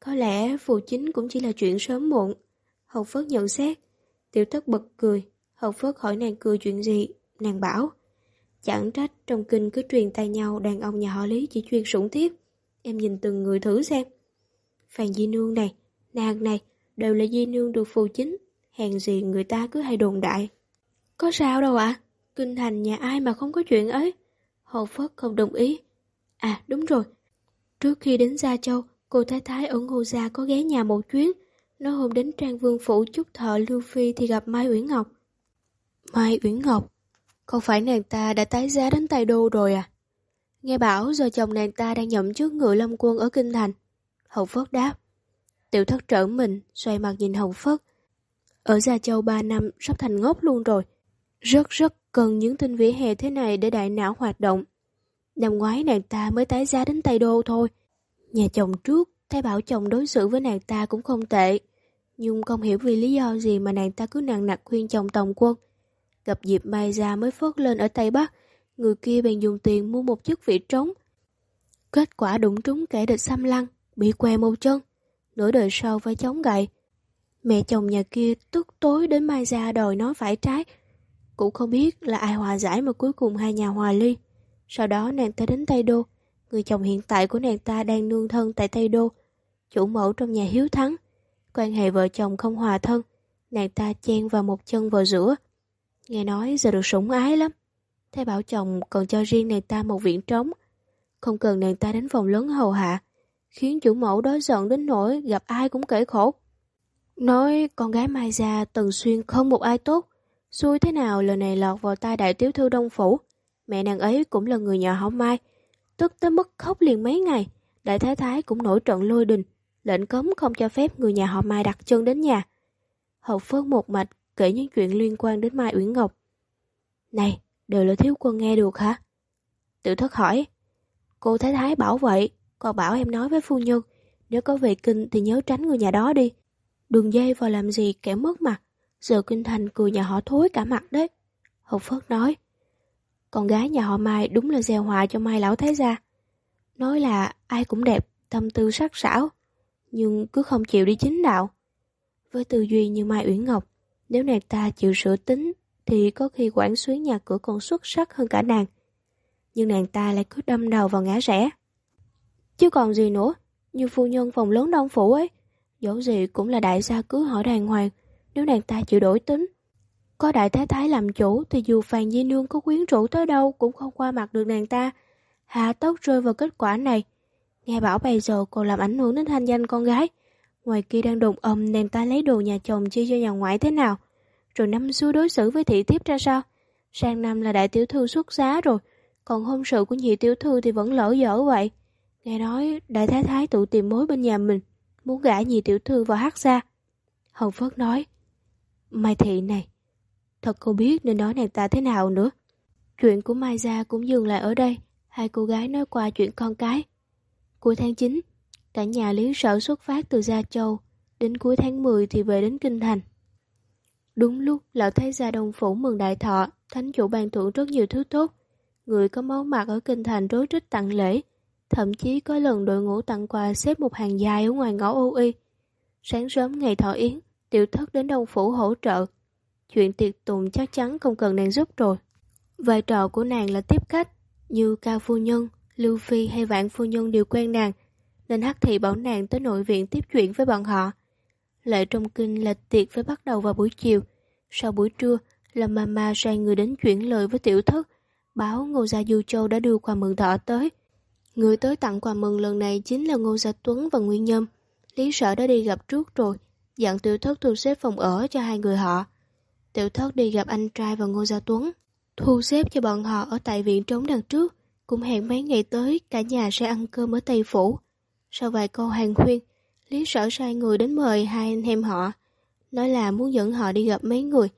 Có lẽ phụ chính cũng chỉ là chuyện sớm muộn. Hậu phớt nhận xét. Tiểu thất bật cười. Hậu phớt hỏi nàng cười chuyện gì. Nàng bảo. Chẳng trách trong kinh cứ truyền tay nhau đàn ông nhà họ Lý chỉ chuyên sủng tiếp. Em nhìn từng người thử xem. Phan Di Nương này, nàng này, đều là Di Nương được phù chính. Hèn gì người ta cứ hay đồn đại. Có sao đâu ạ? Kinh thành nhà ai mà không có chuyện ấy? Hậu Phất không đồng ý. À đúng rồi. Trước khi đến Gia Châu, cô Thái Thái ở Ngô Gia có ghé nhà một chuyến. Nói hôm đến Trang Vương Phủ chúc thợ Lưu Phi thì gặp Mai Uyển Ngọc. Mai Uyển Ngọc? Không phải nàng ta đã tái giá đến Tây Đô rồi à? Nghe bảo giờ chồng nàng ta đang nhậm chức ngựa lâm quân ở Kinh Thành. Hậu Phất đáp. Tiểu thất trở mình, xoay mặt nhìn Hậu Phất. Ở Gia Châu 3 năm sắp thành ngốc luôn rồi. Rất rất cần những tin vỉa hè thế này để đại não hoạt động. Năm ngoái nàng ta mới tái giá đến Tây Đô thôi. Nhà chồng trước, thấy bảo chồng đối xử với nàng ta cũng không tệ. Nhưng không hiểu vì lý do gì mà nàng ta cứ nặng nặc khuyên chồng tổng quân. Gặp dịp mai ra mới phớt lên ở Tây Bắc, người kia bèn dùng tiền mua một chiếc vị trống. Kết quả đụng trúng kẻ địch xăm lăng, bị què một chân. Nửa đời sau phải chống gậy. Mẹ chồng nhà kia tức tối đến mai ra đòi nói phải trái, cũng không biết là ai hòa giải mà cuối cùng hai nhà hòa ly. Sau đó nàng ta đến Tây Đô. Người chồng hiện tại của nàng ta đang nương thân tại Tây Đô. Chủ mẫu trong nhà hiếu thắng. Quan hệ vợ chồng không hòa thân. Nàng ta chen vào một chân vào giữa. Nghe nói giờ được sủng ái lắm. Thế bảo chồng còn cho riêng nàng ta một viện trống. Không cần nàng ta đến phòng lớn hầu hạ. Khiến chủ mẫu đó giận đến nỗi gặp ai cũng kể khổ. Nói con gái Mai Gia từng Xuyên không một ai tốt. Xui thế nào lời này lọt vào tai đại tiểu thư Đông Phủ. Mẹ nàng ấy cũng là người nhà họ Mai. Tức tới mức khóc liền mấy ngày. Đại thái thái cũng nổi trận lôi đình. Lệnh cấm không cho phép người nhà họ Mai đặt chân đến nhà. Hậu Phương một mạch kể những chuyện liên quan đến Mai Uyển Ngọc. Này, đều là thiếu quân nghe được hả? Tiểu thất hỏi. Cô thái thái bảo vậy, còn bảo em nói với phu nhân. Nếu có về kinh thì nhớ tránh người nhà đó đi. Đừng dây vào làm gì kẻ mất mặt. Giờ kinh thành cười nhà họ thối cả mặt đấy. Hậu Phất nói. Con gái nhà họ Mai đúng là gieo họa cho Mai lão thái gia. Nói là ai cũng đẹp, tâm tư sắc sảo, nhưng cứ không chịu đi chính đạo. Với tư duy như Mai Uyển Ngọc, nếu nàng ta chịu sửa tính thì có khi quản xuyến nhà cửa còn xuất sắc hơn cả nàng. Nhưng nàng ta lại cứ đâm đầu vào ngã rẽ. Chứ còn gì nữa, như phu nhân phòng lớn đông phủ ấy, dẫu gì cũng là đại gia cứ hỏi đàng hoàng, nếu nàng ta chịu đổi tính. Có đại thái thái làm chủ, thì dù Phàn Di Nương có quyến rũ tới đâu cũng không qua mặt được nàng ta. Hạ tốc rơi vào kết quả này. Nghe bảo bây giờ còn làm ảnh hưởng đến thanh danh con gái. Ngoài kia đang đồn ầm, nàng ta lấy đồ nhà chồng chia cho nhà ngoại thế nào. Rồi năm xưa đối xử với thị tiếp ra sao. Sang năm là đại tiểu thư xuất giá rồi. Còn hôn sự của nhị tiểu thư thì vẫn lỡ dở vậy. Nghe nói đại thái thái tự tìm mối bên nhà mình. Muốn gả nhị tiểu thư vào hát ra. Hồng Phất nói. Mai thị này, thật không biết nên nói nàng ta thế nào nữa. Chuyện của Mai Gia cũng dừng lại ở đây, hai cô gái nói qua chuyện con cái. Cuối tháng 9, cả nhà lý sở xuất phát từ Gia Châu, đến cuối tháng 10 thì về đến Kinh Thành. Đúng lúc lão thấy gia đông phủ mừng đại thọ, thánh chủ ban thưởng rất nhiều thứ tốt. Người có máu mặt ở Kinh Thành rối rít tặng lễ, thậm chí có lần đội ngũ tặng quà xếp một hàng dài ở ngoài ngõ ô y. Sáng sớm ngày thọ yến, tiểu thất đến Đông Phủ hỗ trợ. Chuyện tiệc tùng chắc chắn không cần nàng giúp rồi. Vai trò của nàng là tiếp khách, như Cao Phu Nhân, Lưu Phi hay Vạn Phu Nhân đều quen nàng, nên Hắc Thị bảo nàng tới nội viện tiếp chuyện với bọn họ. Lệ trong kinh là tiệc phải bắt đầu vào buổi chiều. Sau buổi trưa là mama sai người đến chuyển lời với tiểu thất, báo Ngô Gia Du Châu đã đưa quà mừng thọ tới. Người tới tặng quà mừng lần này chính là Ngô Gia Tuấn và Nguyên Nhâm. Lý sở đã đi gặp trước rồi, dặn tiểu thất thu xếp phòng ở cho hai người họ. Tiểu thất đi gặp anh trai và Ngô Gia Tuấn, thu xếp cho bọn họ ở tại viện trống đằng trước, cũng hẹn mấy ngày tới cả nhà sẽ ăn cơm ở Tây Phủ. Sau vài câu hàng khuyên, Lý sở sai người đến mời hai anh em họ, nói là muốn dẫn họ đi gặp mấy người.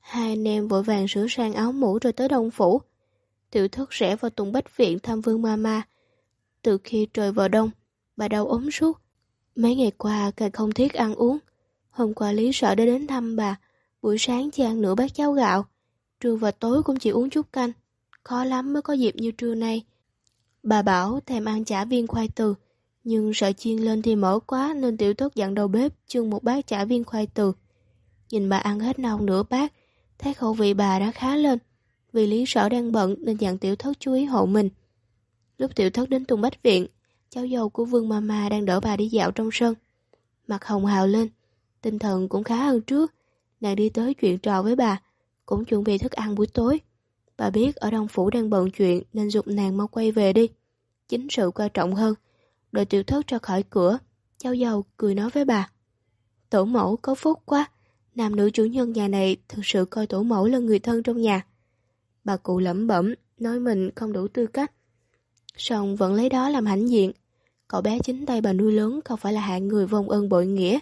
Hai anh em vội vàng sửa sang áo mũ rồi tới Đông Phủ. Tiểu thất rẽ vào Tùng Bách Viện thăm Vương Mama. Từ khi trời vào đông, bà đau ốm suốt. Mấy ngày qua càng không thiết ăn uống. Hôm qua Lý sợ đã đến thăm bà, buổi sáng chỉ ăn nửa bát cháo gạo, trưa và tối cũng chỉ uống chút canh. Khó lắm mới có dịp như trưa nay. Bà bảo thèm ăn chả viên khoai từ, nhưng sợ chiên lên thì mỡ quá nên tiểu thất dặn đầu bếp chưng một bát chả viên khoai từ. Nhìn bà ăn hết nòng nửa bát, thấy khẩu vị bà đã khá lên. Vì lý sở đang bận nên dặn tiểu thất chú ý hộ mình. Lúc tiểu thất đến Tùng Bách Viện, cháu dâu của Vương Mama đang đỡ bà đi dạo trong sân. Mặt hồng hào lên, tinh thần cũng khá hơn trước. Nàng đi tới chuyện trò với bà, cũng chuẩn bị thức ăn buổi tối. Bà biết ở Đông Phủ đang bận chuyện nên dục nàng mau quay về đi. Chính sự quan trọng hơn. Đợi tiểu thất ra khỏi cửa, cháu dầu cười nói với bà. Tổ mẫu có phúc quá, nam nữ chủ nhân nhà này thực sự coi tổ mẫu là người thân trong nhà. Bà cụ lẩm bẩm, nói mình không đủ tư cách. Xong vẫn lấy đó làm hãnh diện. Cậu bé chính tay bà nuôi lớn không phải là hạng người vong ơn bội nghĩa.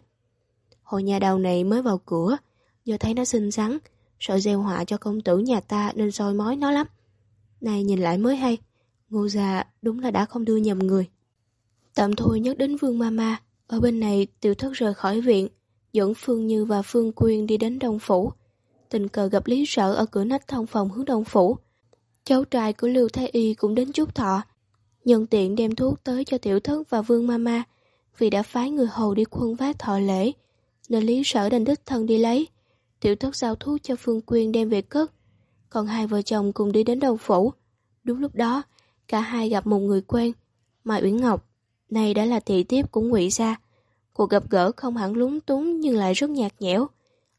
Hồi nhà đầu này mới vào cửa, giờ thấy nó xinh xắn, sợ gieo họa cho công tử nhà ta nên soi mói nó lắm. Này nhìn lại mới hay, ngô già đúng là đã không đưa nhầm người. Tạm thôi nhắc đến Vương Mama, ở bên này tiểu thất rời khỏi viện, dẫn Phương Như và Phương Quyên đi đến Đông Phủ. Tình cờ gặp Lý Sở ở cửa nách thông phòng hướng Đông Phủ. Cháu trai của Lưu Thái Y cũng đến chúc thọ, nhân tiện đem thuốc tới cho tiểu thất và Vương Mama, vì đã phái người hầu đi khuân vác thọ lễ, nên Lý Sở đành đích thân đi lấy. Tiểu thất giao thuốc cho Phương Quyên đem về cất, còn hai vợ chồng cùng đi đến đầu Phủ. Đúng lúc đó, cả hai gặp một người quen, Mai Uyển Ngọc. Này đã là thị tiếp của ngụy gia. Cuộc gặp gỡ không hẳn lúng túng nhưng lại rất nhạt nhẽo.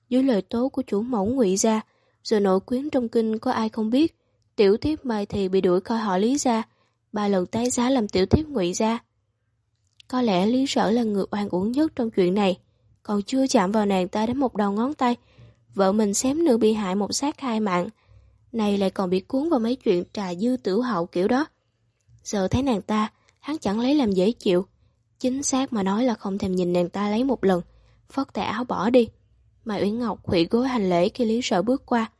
Dưới lời tố của chủ mẫu ngụy gia, rồi nội quyến trong kinh có ai không biết. Tiểu tiếp Mai thì bị đuổi coi họ Lý gia, ba lần tái giá làm tiểu tiếp ngụy gia. Có lẽ Lý Sở là người oan uổng nhất trong chuyện này, còn chưa chạm vào nàng ta đến một đầu ngón tay. Vợ mình xém nữa bị hại một sát hai mạng, này lại còn bị cuốn vào mấy chuyện trà dư tử hậu kiểu đó. Giờ thấy nàng ta, hắn chẳng lấy làm dễ chịu. Chính xác mà nói là không thèm nhìn nàng ta lấy một lần, phất tà áo bỏ đi. Mai Uyển Ngọc hủy gối hành lễ khi Lý Sở bước qua.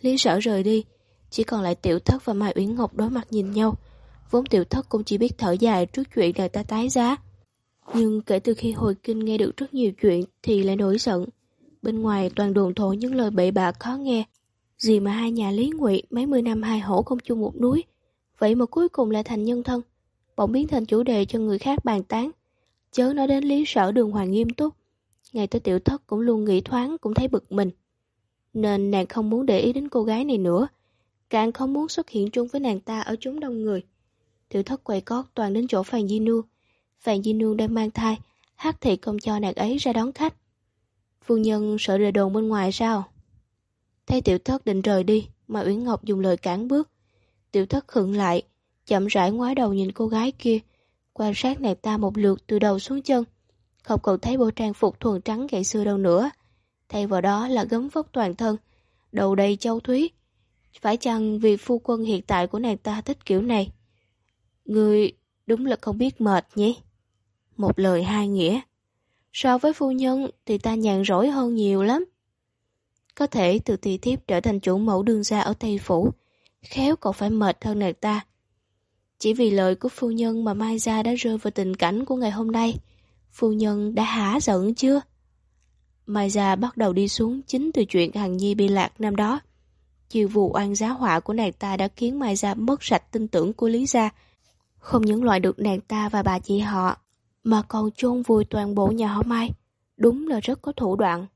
Lý Sở rời đi, chỉ còn lại Tiểu Thất và Mai Uyển Ngọc đối mặt nhìn nhau. Vốn Tiểu Thất cũng chỉ biết thở dài trước chuyện nàng ta tái giá. Nhưng kể từ khi hồi kinh nghe được rất nhiều chuyện thì lại nổi giận. Bên ngoài toàn đồn thổ những lời bậy bạ khó nghe. Gì mà hai nhà Lý Ngụy mấy mươi năm hai hổ không chung một núi. Vậy mà cuối cùng lại thành nhân thân, bỗng biến thành chủ đề cho người khác bàn tán. Chớ nói đến lý sở đường hoàng nghiêm túc. Ngày tới tiểu thất cũng luôn nghĩ thoáng, cũng thấy bực mình. Nên nàng không muốn để ý đến cô gái này nữa. Càng không muốn xuất hiện chung với nàng ta ở chúng đông người. Tiểu thất quay cót toàn đến chỗ Phàn Di Nương. Phàn Di Nương đang mang thai, hát thị không cho nàng ấy ra đón khách. Phu nhân sợ rời đồn bên ngoài sao? Thấy tiểu thất định rời đi, mà Uyển Ngọc dùng lời cản bước. Tiểu thất khựng lại, chậm rãi ngoái đầu nhìn cô gái kia, quan sát nàng ta một lượt từ đầu xuống chân. Không còn thấy bộ trang phục thuần trắng ngày xưa đâu nữa. Thay vào đó là gấm vóc toàn thân, đầu đầy châu thúy. Phải chăng vì phu quân hiện tại của nàng ta thích kiểu này? Người đúng là không biết mệt nhỉ? Một lời hai nghĩa. So với phu nhân thì ta nhàn rỗi hơn nhiều lắm. Có thể từ tỳ thiếp trở thành chủ mẫu đương gia ở Tây Phủ, khéo còn phải mệt hơn nàng ta. Chỉ vì lời của phu nhân mà Mai Gia đã rơi vào tình cảnh của ngày hôm nay. Phu nhân đã hả giận chưa? Mai Gia bắt đầu đi xuống chính từ chuyện Hằng Nhi bị lạc năm đó. Chiều vụ oan giá họa của nàng ta đã khiến Mai Gia mất sạch tin tưởng của Lý Gia. Không những loại được nàng ta và bà chị họ, mà còn chôn vùi toàn bộ nhà họ Mai. Đúng là rất có thủ đoạn.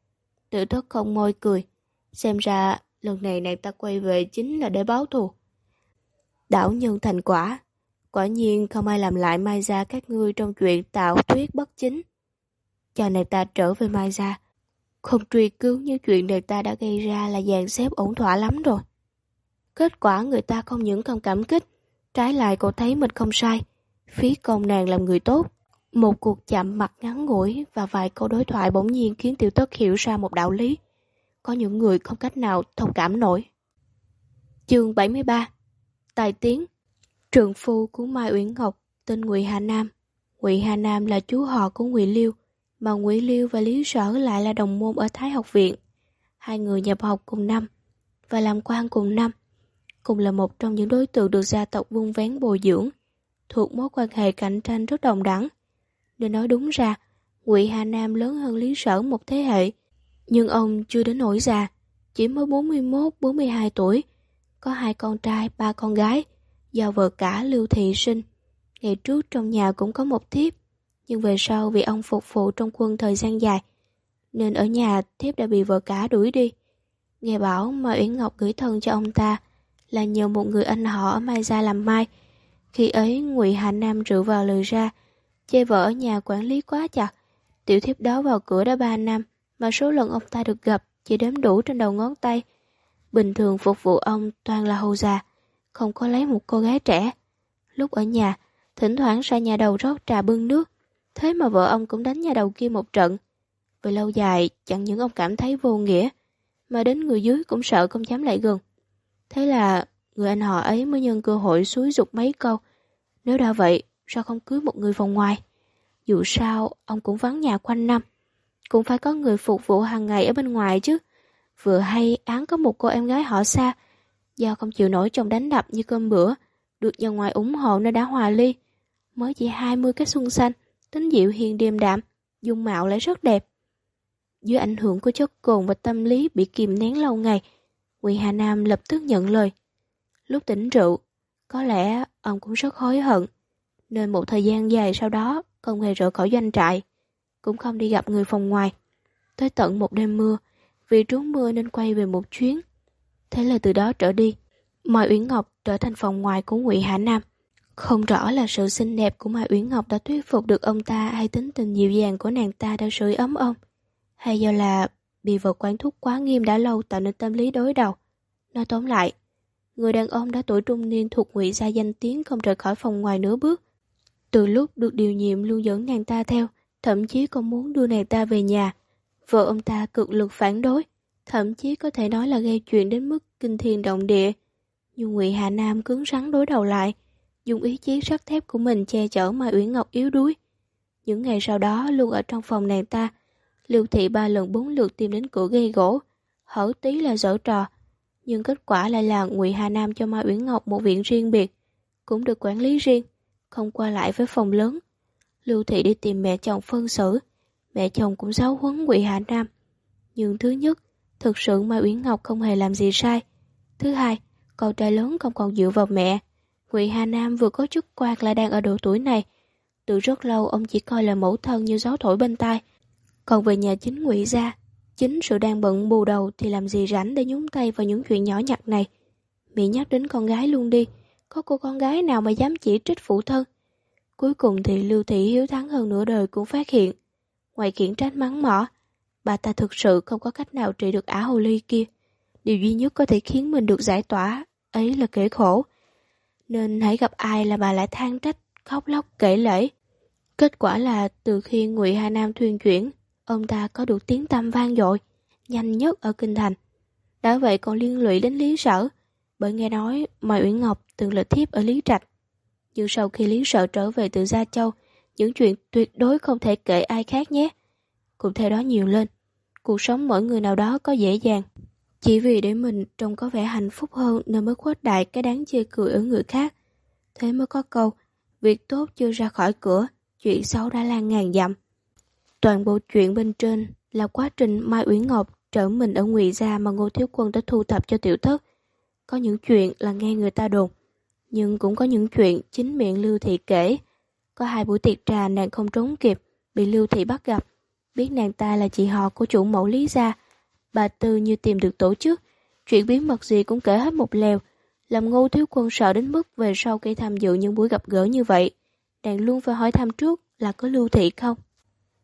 Tử thất không môi cười. Xem ra lần này nàng ta quay về chính là để báo thù. Đảo nhân thành quả, Quả nhiên không ai làm lại Mai Gia các ngươi trong chuyện tạo thuyết bất chính. Cho nàng ta trở về Mai Gia. Không truy cứu như chuyện nàng ta đã gây ra là dàn xếp ổn thỏa lắm rồi. Kết quả người ta không những không cảm kích, trái lại còn thấy mình không sai. Phí công nàng làm người tốt. Một cuộc chạm mặt ngắn ngủi và vài câu đối thoại bỗng nhiên khiến tiểu tất hiểu ra một đạo lý. Có những người không cách nào thông cảm nổi. Chương 73 Tài tiếng Trường phu của Mai Uyển Ngọc tên Ngụy Hà Nam. Ngụy Hà Nam là chú họ của Ngụy Liêu, mà Ngụy Liêu và Lý Sở lại là đồng môn ở Thái học viện. Hai người nhập học cùng năm và làm quan cùng năm, cùng là một trong những đối tượng được gia tộc vun vén bồi dưỡng, thuộc mối quan hệ cạnh tranh rất đồng đẳng. Để nói đúng ra, Ngụy Hà Nam lớn hơn Lý Sở một thế hệ, nhưng ông chưa đến nổi già, chỉ mới 41-42 tuổi, có hai con trai, ba con gái, do vợ cả Lưu Thị sinh. Ngày trước trong nhà cũng có một thiếp, nhưng về sau vì ông phục vụ trong quân thời gian dài, nên ở nhà thiếp đã bị vợ cả đuổi đi. Nghe bảo mà Uyển Ngọc gửi thân cho ông ta là nhờ một người anh họ ở Mai Gia làm mai. Khi ấy ngụy Hà Nam rượu vào lời ra, chê vợ ở nhà quản lý quá chặt. Tiểu thiếp đó vào cửa đã ba năm, mà số lần ông ta được gặp chỉ đếm đủ trên đầu ngón tay. Bình thường phục vụ ông toàn là hầu già, không có lấy một cô gái trẻ. Lúc ở nhà, thỉnh thoảng ra nhà đầu rót trà bưng nước, thế mà vợ ông cũng đánh nhà đầu kia một trận. Về lâu dài, chẳng những ông cảm thấy vô nghĩa, mà đến người dưới cũng sợ không dám lại gần. Thế là người anh họ ấy mới nhân cơ hội xúi dục mấy câu. Nếu đã vậy, sao không cưới một người vòng ngoài? Dù sao, ông cũng vắng nhà quanh năm. Cũng phải có người phục vụ hàng ngày ở bên ngoài chứ. Vừa hay án có một cô em gái họ xa, do không chịu nổi chồng đánh đập như cơm bữa, được nhà ngoài ủng hộ nên đã hòa ly. Mới chỉ 20 cái xuân xanh, tính dịu hiền điềm đạm, dung mạo lại rất đẹp. Dưới ảnh hưởng của chất cồn và tâm lý bị kìm nén lâu ngày, Ngụy Hà Nam lập tức nhận lời. Lúc tỉnh rượu, có lẽ ông cũng rất hối hận, nên một thời gian dài sau đó không hề rời khỏi doanh trại, cũng không đi gặp người phòng ngoài. Tới tận một đêm mưa, vì trốn mưa nên quay về một chuyến. Thế là từ đó trở đi, Mai Uyển Ngọc trở thành phòng ngoài của Ngụy hạ Nam. Không rõ là sự xinh đẹp của Mai Uyển Ngọc đã thuyết phục được ông ta hay tính tình dịu dàng của nàng ta đã sưởi ấm ông, hay do là bị vợ quán thúc quá nghiêm đã lâu tạo nên tâm lý đối đầu. Nói tóm lại, người đàn ông đã tuổi trung niên thuộc ngụy gia danh tiếng không rời khỏi phòng ngoài nửa bước. Từ lúc được điều nhiệm luôn dẫn nàng ta theo, thậm chí còn muốn đưa nàng ta về nhà. Vợ ông ta cực lực phản đối, thậm chí có thể nói là gây chuyện đến mức kinh thiên động địa. Nhưng Ngụy Hà Nam cứng rắn đối đầu lại, dùng ý chí sắt thép của mình che chở Mai Uyển Ngọc yếu đuối. Những ngày sau đó luôn ở trong phòng nàng ta, Lưu Thị ba lần bốn lượt tìm đến cửa gây gỗ, hở tí là dở trò, nhưng kết quả lại là Ngụy Hà Nam cho Mai Uyển Ngọc một viện riêng biệt, cũng được quản lý riêng, không qua lại với phòng lớn. Lưu Thị đi tìm mẹ chồng phân xử, mẹ chồng cũng giáo huấn Ngụy Hà Nam. Nhưng thứ nhất, thực sự Mai Uyển Ngọc không hề làm gì sai. Thứ hai, con trai lớn không còn dựa vào mẹ. Ngụy Hà Nam vừa có chức quan là đang ở độ tuổi này. Từ rất lâu ông chỉ coi là mẫu thân như gió thổi bên tai. Còn về nhà chính Ngụy gia, Chính sự đang bận bù đầu thì làm gì rảnh để nhúng tay vào những chuyện nhỏ nhặt này. Mỹ nhắc đến con gái luôn đi, có cô con gái nào mà dám chỉ trích phụ thân. Cuối cùng thì Lưu Thị hiếu thắng hơn nửa đời cũng phát hiện. Ngoài kiện trách mắng mỏ, bà ta thực sự không có cách nào trị được ả hồ ly kia. Điều duy nhất có thể khiến mình được giải tỏa, ấy là kể khổ. Nên hãy gặp ai là bà lại than trách, khóc lóc kể lễ. Kết quả là từ khi ngụy Hà Nam thuyên chuyển, ông ta có được tiếng tăm vang dội, nhanh nhất ở kinh thành. Đã vậy còn liên lụy đến Lý Sở, bởi nghe nói Mai Uyển Ngọc từng là thiếp ở Lý Trạch. Nhưng sau khi Lý sợ trở về từ Gia Châu, những chuyện tuyệt đối không thể kể ai khác nhé. Cũng theo đó nhiều lên, cuộc sống mỗi người nào đó có dễ dàng. Chỉ vì để mình trông có vẻ hạnh phúc hơn nên mới khuếch đại cái đáng chê cười ở người khác. Thế mới có câu, việc tốt chưa ra khỏi cửa, chuyện xấu đã lan ngàn dặm. Toàn bộ chuyện bên trên là quá trình Mai Uyển Ngọc trở mình ở ngụy gia mà Ngô Thiếu Quân đã thu thập cho tiểu thất. Có những chuyện là nghe người ta đồn, nhưng cũng có những chuyện chính miệng Lưu Thị kể. Có hai buổi tiệc trà nàng không trốn kịp, bị Lưu Thị bắt gặp. Biết nàng ta là chị họ của chủ mẫu Lý Gia. Bà Tư như tìm được tổ chức, chuyện bí mật gì cũng kể hết một lèo, làm Ngô Thiếu Quân sợ đến mức về sau khi tham dự những buổi gặp gỡ như vậy. Nàng luôn phải hỏi thăm trước là có Lưu Thị không.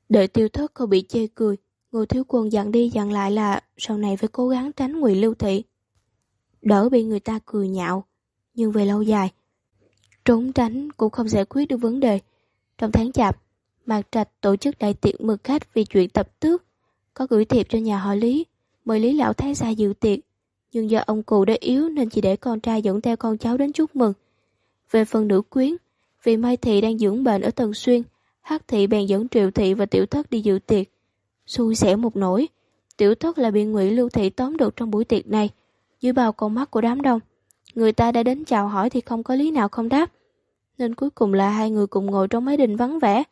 Đợi tiêu thất không bị chê cười, Ngô Thiếu Quân dặn đi dặn lại là sau này phải cố gắng tránh ngụy lưu thị. Đỡ bị người ta cười nhạo, nhưng về lâu dài, trốn tránh cũng không giải quyết được vấn đề. Trong tháng chạp, Mạc Trạch tổ chức đại tiệc mừng khách vì chuyện tập tước, có gửi thiệp cho nhà họ Lý, mời Lý Lão Thái gia dự tiệc, nhưng do ông cụ đã yếu nên chỉ để con trai dẫn theo con cháu đến chúc mừng. Về phần nữ quyến, vì Mai Thị đang dưỡng bệnh ở Tần Xuyên, Hắc Thị bèn dẫn Triệu Thị và Tiểu Thất đi dự tiệc. Xui xẻo một nỗi, Tiểu Thất là bị Ngụy Lưu Thị tóm được trong buổi tiệc này, dưới bao con mắt của đám đông. Người ta đã đến chào hỏi thì không có lý nào không đáp. Nên cuối cùng là hai người cùng ngồi trong máy đình vắng vẻ.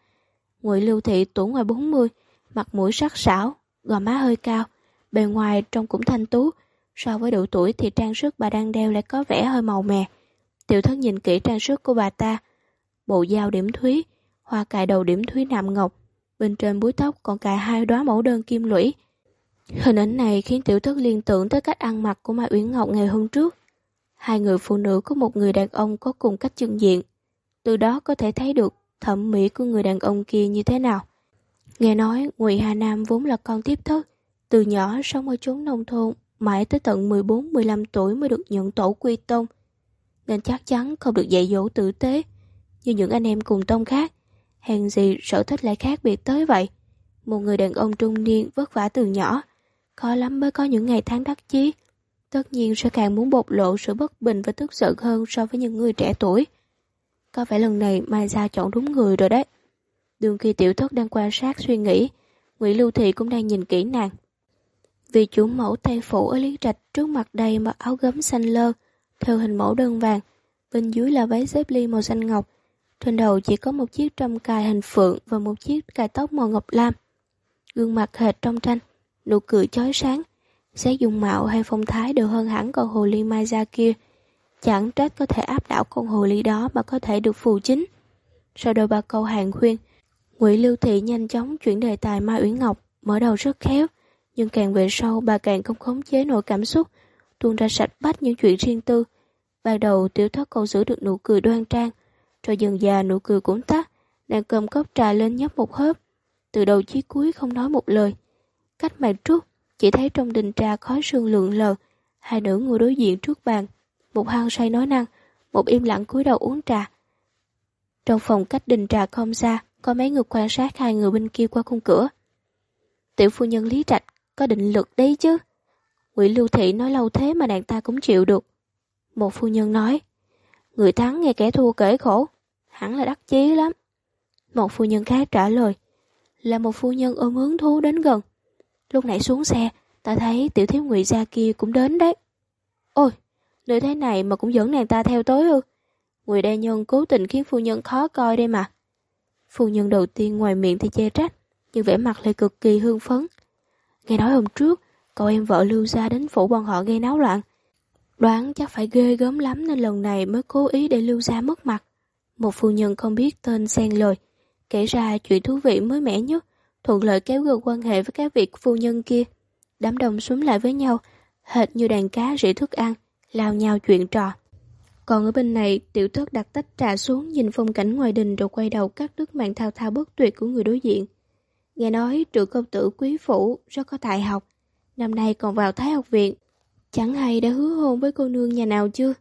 Ngụy Lưu Thị tuổi ngoài 40, mặt mũi sắc sảo, gò má hơi cao, bề ngoài trông cũng thanh tú, so với độ tuổi thì trang sức bà đang đeo lại có vẻ hơi màu mè. Tiểu thất nhìn kỹ trang sức của bà ta, bộ dao điểm thúy, hoa cài đầu điểm thúy nạm ngọc, bên trên búi tóc còn cài hai đóa mẫu đơn kim lũy. Hình ảnh này khiến tiểu thất liên tưởng tới cách ăn mặc của Mai Uyển Ngọc ngày hôm trước. Hai người phụ nữ có một người đàn ông có cùng cách trưng diện. Từ đó có thể thấy được thẩm mỹ của người đàn ông kia như thế nào. Nghe nói Ngụy Hà Nam vốn là con tiếp thất, từ nhỏ sống ở chốn nông thôn, mãi tới tận 14-15 tuổi mới được nhận tổ quy tông, nên chắc chắn không được dạy dỗ tử tế như những anh em cùng tông khác. Hèn gì sở thích lại khác biệt tới vậy. Một người đàn ông trung niên vất vả từ nhỏ, khó lắm mới có những ngày tháng đắc chí. Tất nhiên sẽ càng muốn bộc lộ sự bất bình và tức giận hơn so với những người trẻ tuổi. Có vẻ lần này Mai Gia chọn đúng người rồi đấy. Đường khi tiểu thất đang quan sát suy nghĩ, Ngụy Lưu Thị cũng đang nhìn kỹ nàng. Vì chủ mẫu tay phủ ở Lý Trạch trước mặt đầy mặc áo gấm xanh lơ, theo hình mẫu đơn vàng, bên dưới là váy xếp ly màu xanh ngọc, trên đầu chỉ có một chiếc trâm cài hình phượng và một chiếc cài tóc màu ngọc lam. Gương mặt hệt trong tranh, nụ cười chói sáng, xét dùng mạo hay phong thái đều hơn hẳn con hồ ly mai ra kia. Chẳng trách có thể áp đảo con hồ ly đó mà có thể được phù chính. Sau đôi ba câu hàng khuyên, Ngụy Lưu Thị nhanh chóng chuyển đề tài Mai Uyển Ngọc, mở đầu rất khéo, nhưng càng về sau bà càng không khống chế nổi cảm xúc, tuôn ra sạch bách những chuyện riêng tư. Ban đầu tiểu thất còn giữ được nụ cười đoan trang, rồi dần già nụ cười cũng tắt, nàng cầm cốc trà lên nhấp một hớp, từ đầu chí cuối không nói một lời. Cách mặt trúc, chỉ thấy trong đình trà khói sương lượn lờ, hai nữ ngồi đối diện trước bàn, một hăng say nói năng, một im lặng cúi đầu uống trà. Trong phòng cách đình trà không xa, có mấy người quan sát hai người bên kia qua khung cửa. Tiểu phu nhân Lý Trạch có định lực đấy chứ. Ngụy Lưu Thị nói lâu thế mà nàng ta cũng chịu được. Một phu nhân nói, người thắng nghe kẻ thua kể khổ, hẳn là đắc chí lắm. Một phu nhân khác trả lời, là một phu nhân ôm hứng thú đến gần. Lúc nãy xuống xe, ta thấy tiểu thiếu ngụy gia kia cũng đến đấy. Ôi, nơi thế này mà cũng dẫn nàng ta theo tối ư. người đại nhân cố tình khiến phu nhân khó coi đây mà. Phu nhân đầu tiên ngoài miệng thì chê trách, nhưng vẻ mặt lại cực kỳ hương phấn. Nghe nói hôm trước, cậu em vợ lưu gia đến phủ bọn họ gây náo loạn. Đoán chắc phải ghê gớm lắm nên lần này mới cố ý để lưu gia mất mặt. Một phu nhân không biết tên xen lời, kể ra chuyện thú vị mới mẻ nhất, thuận lợi kéo gần quan hệ với các vị phu nhân kia. Đám đông xúm lại với nhau, hệt như đàn cá rỉ thức ăn, lao nhau chuyện trò. Còn ở bên này, tiểu thất đặt tách trà xuống nhìn phong cảnh ngoài đình rồi quay đầu cắt đứt mạng thao thao bất tuyệt của người đối diện. Nghe nói trưởng công tử quý phủ rất có tài học, năm nay còn vào Thái học viện. Chẳng hay đã hứa hôn với cô nương nhà nào chưa?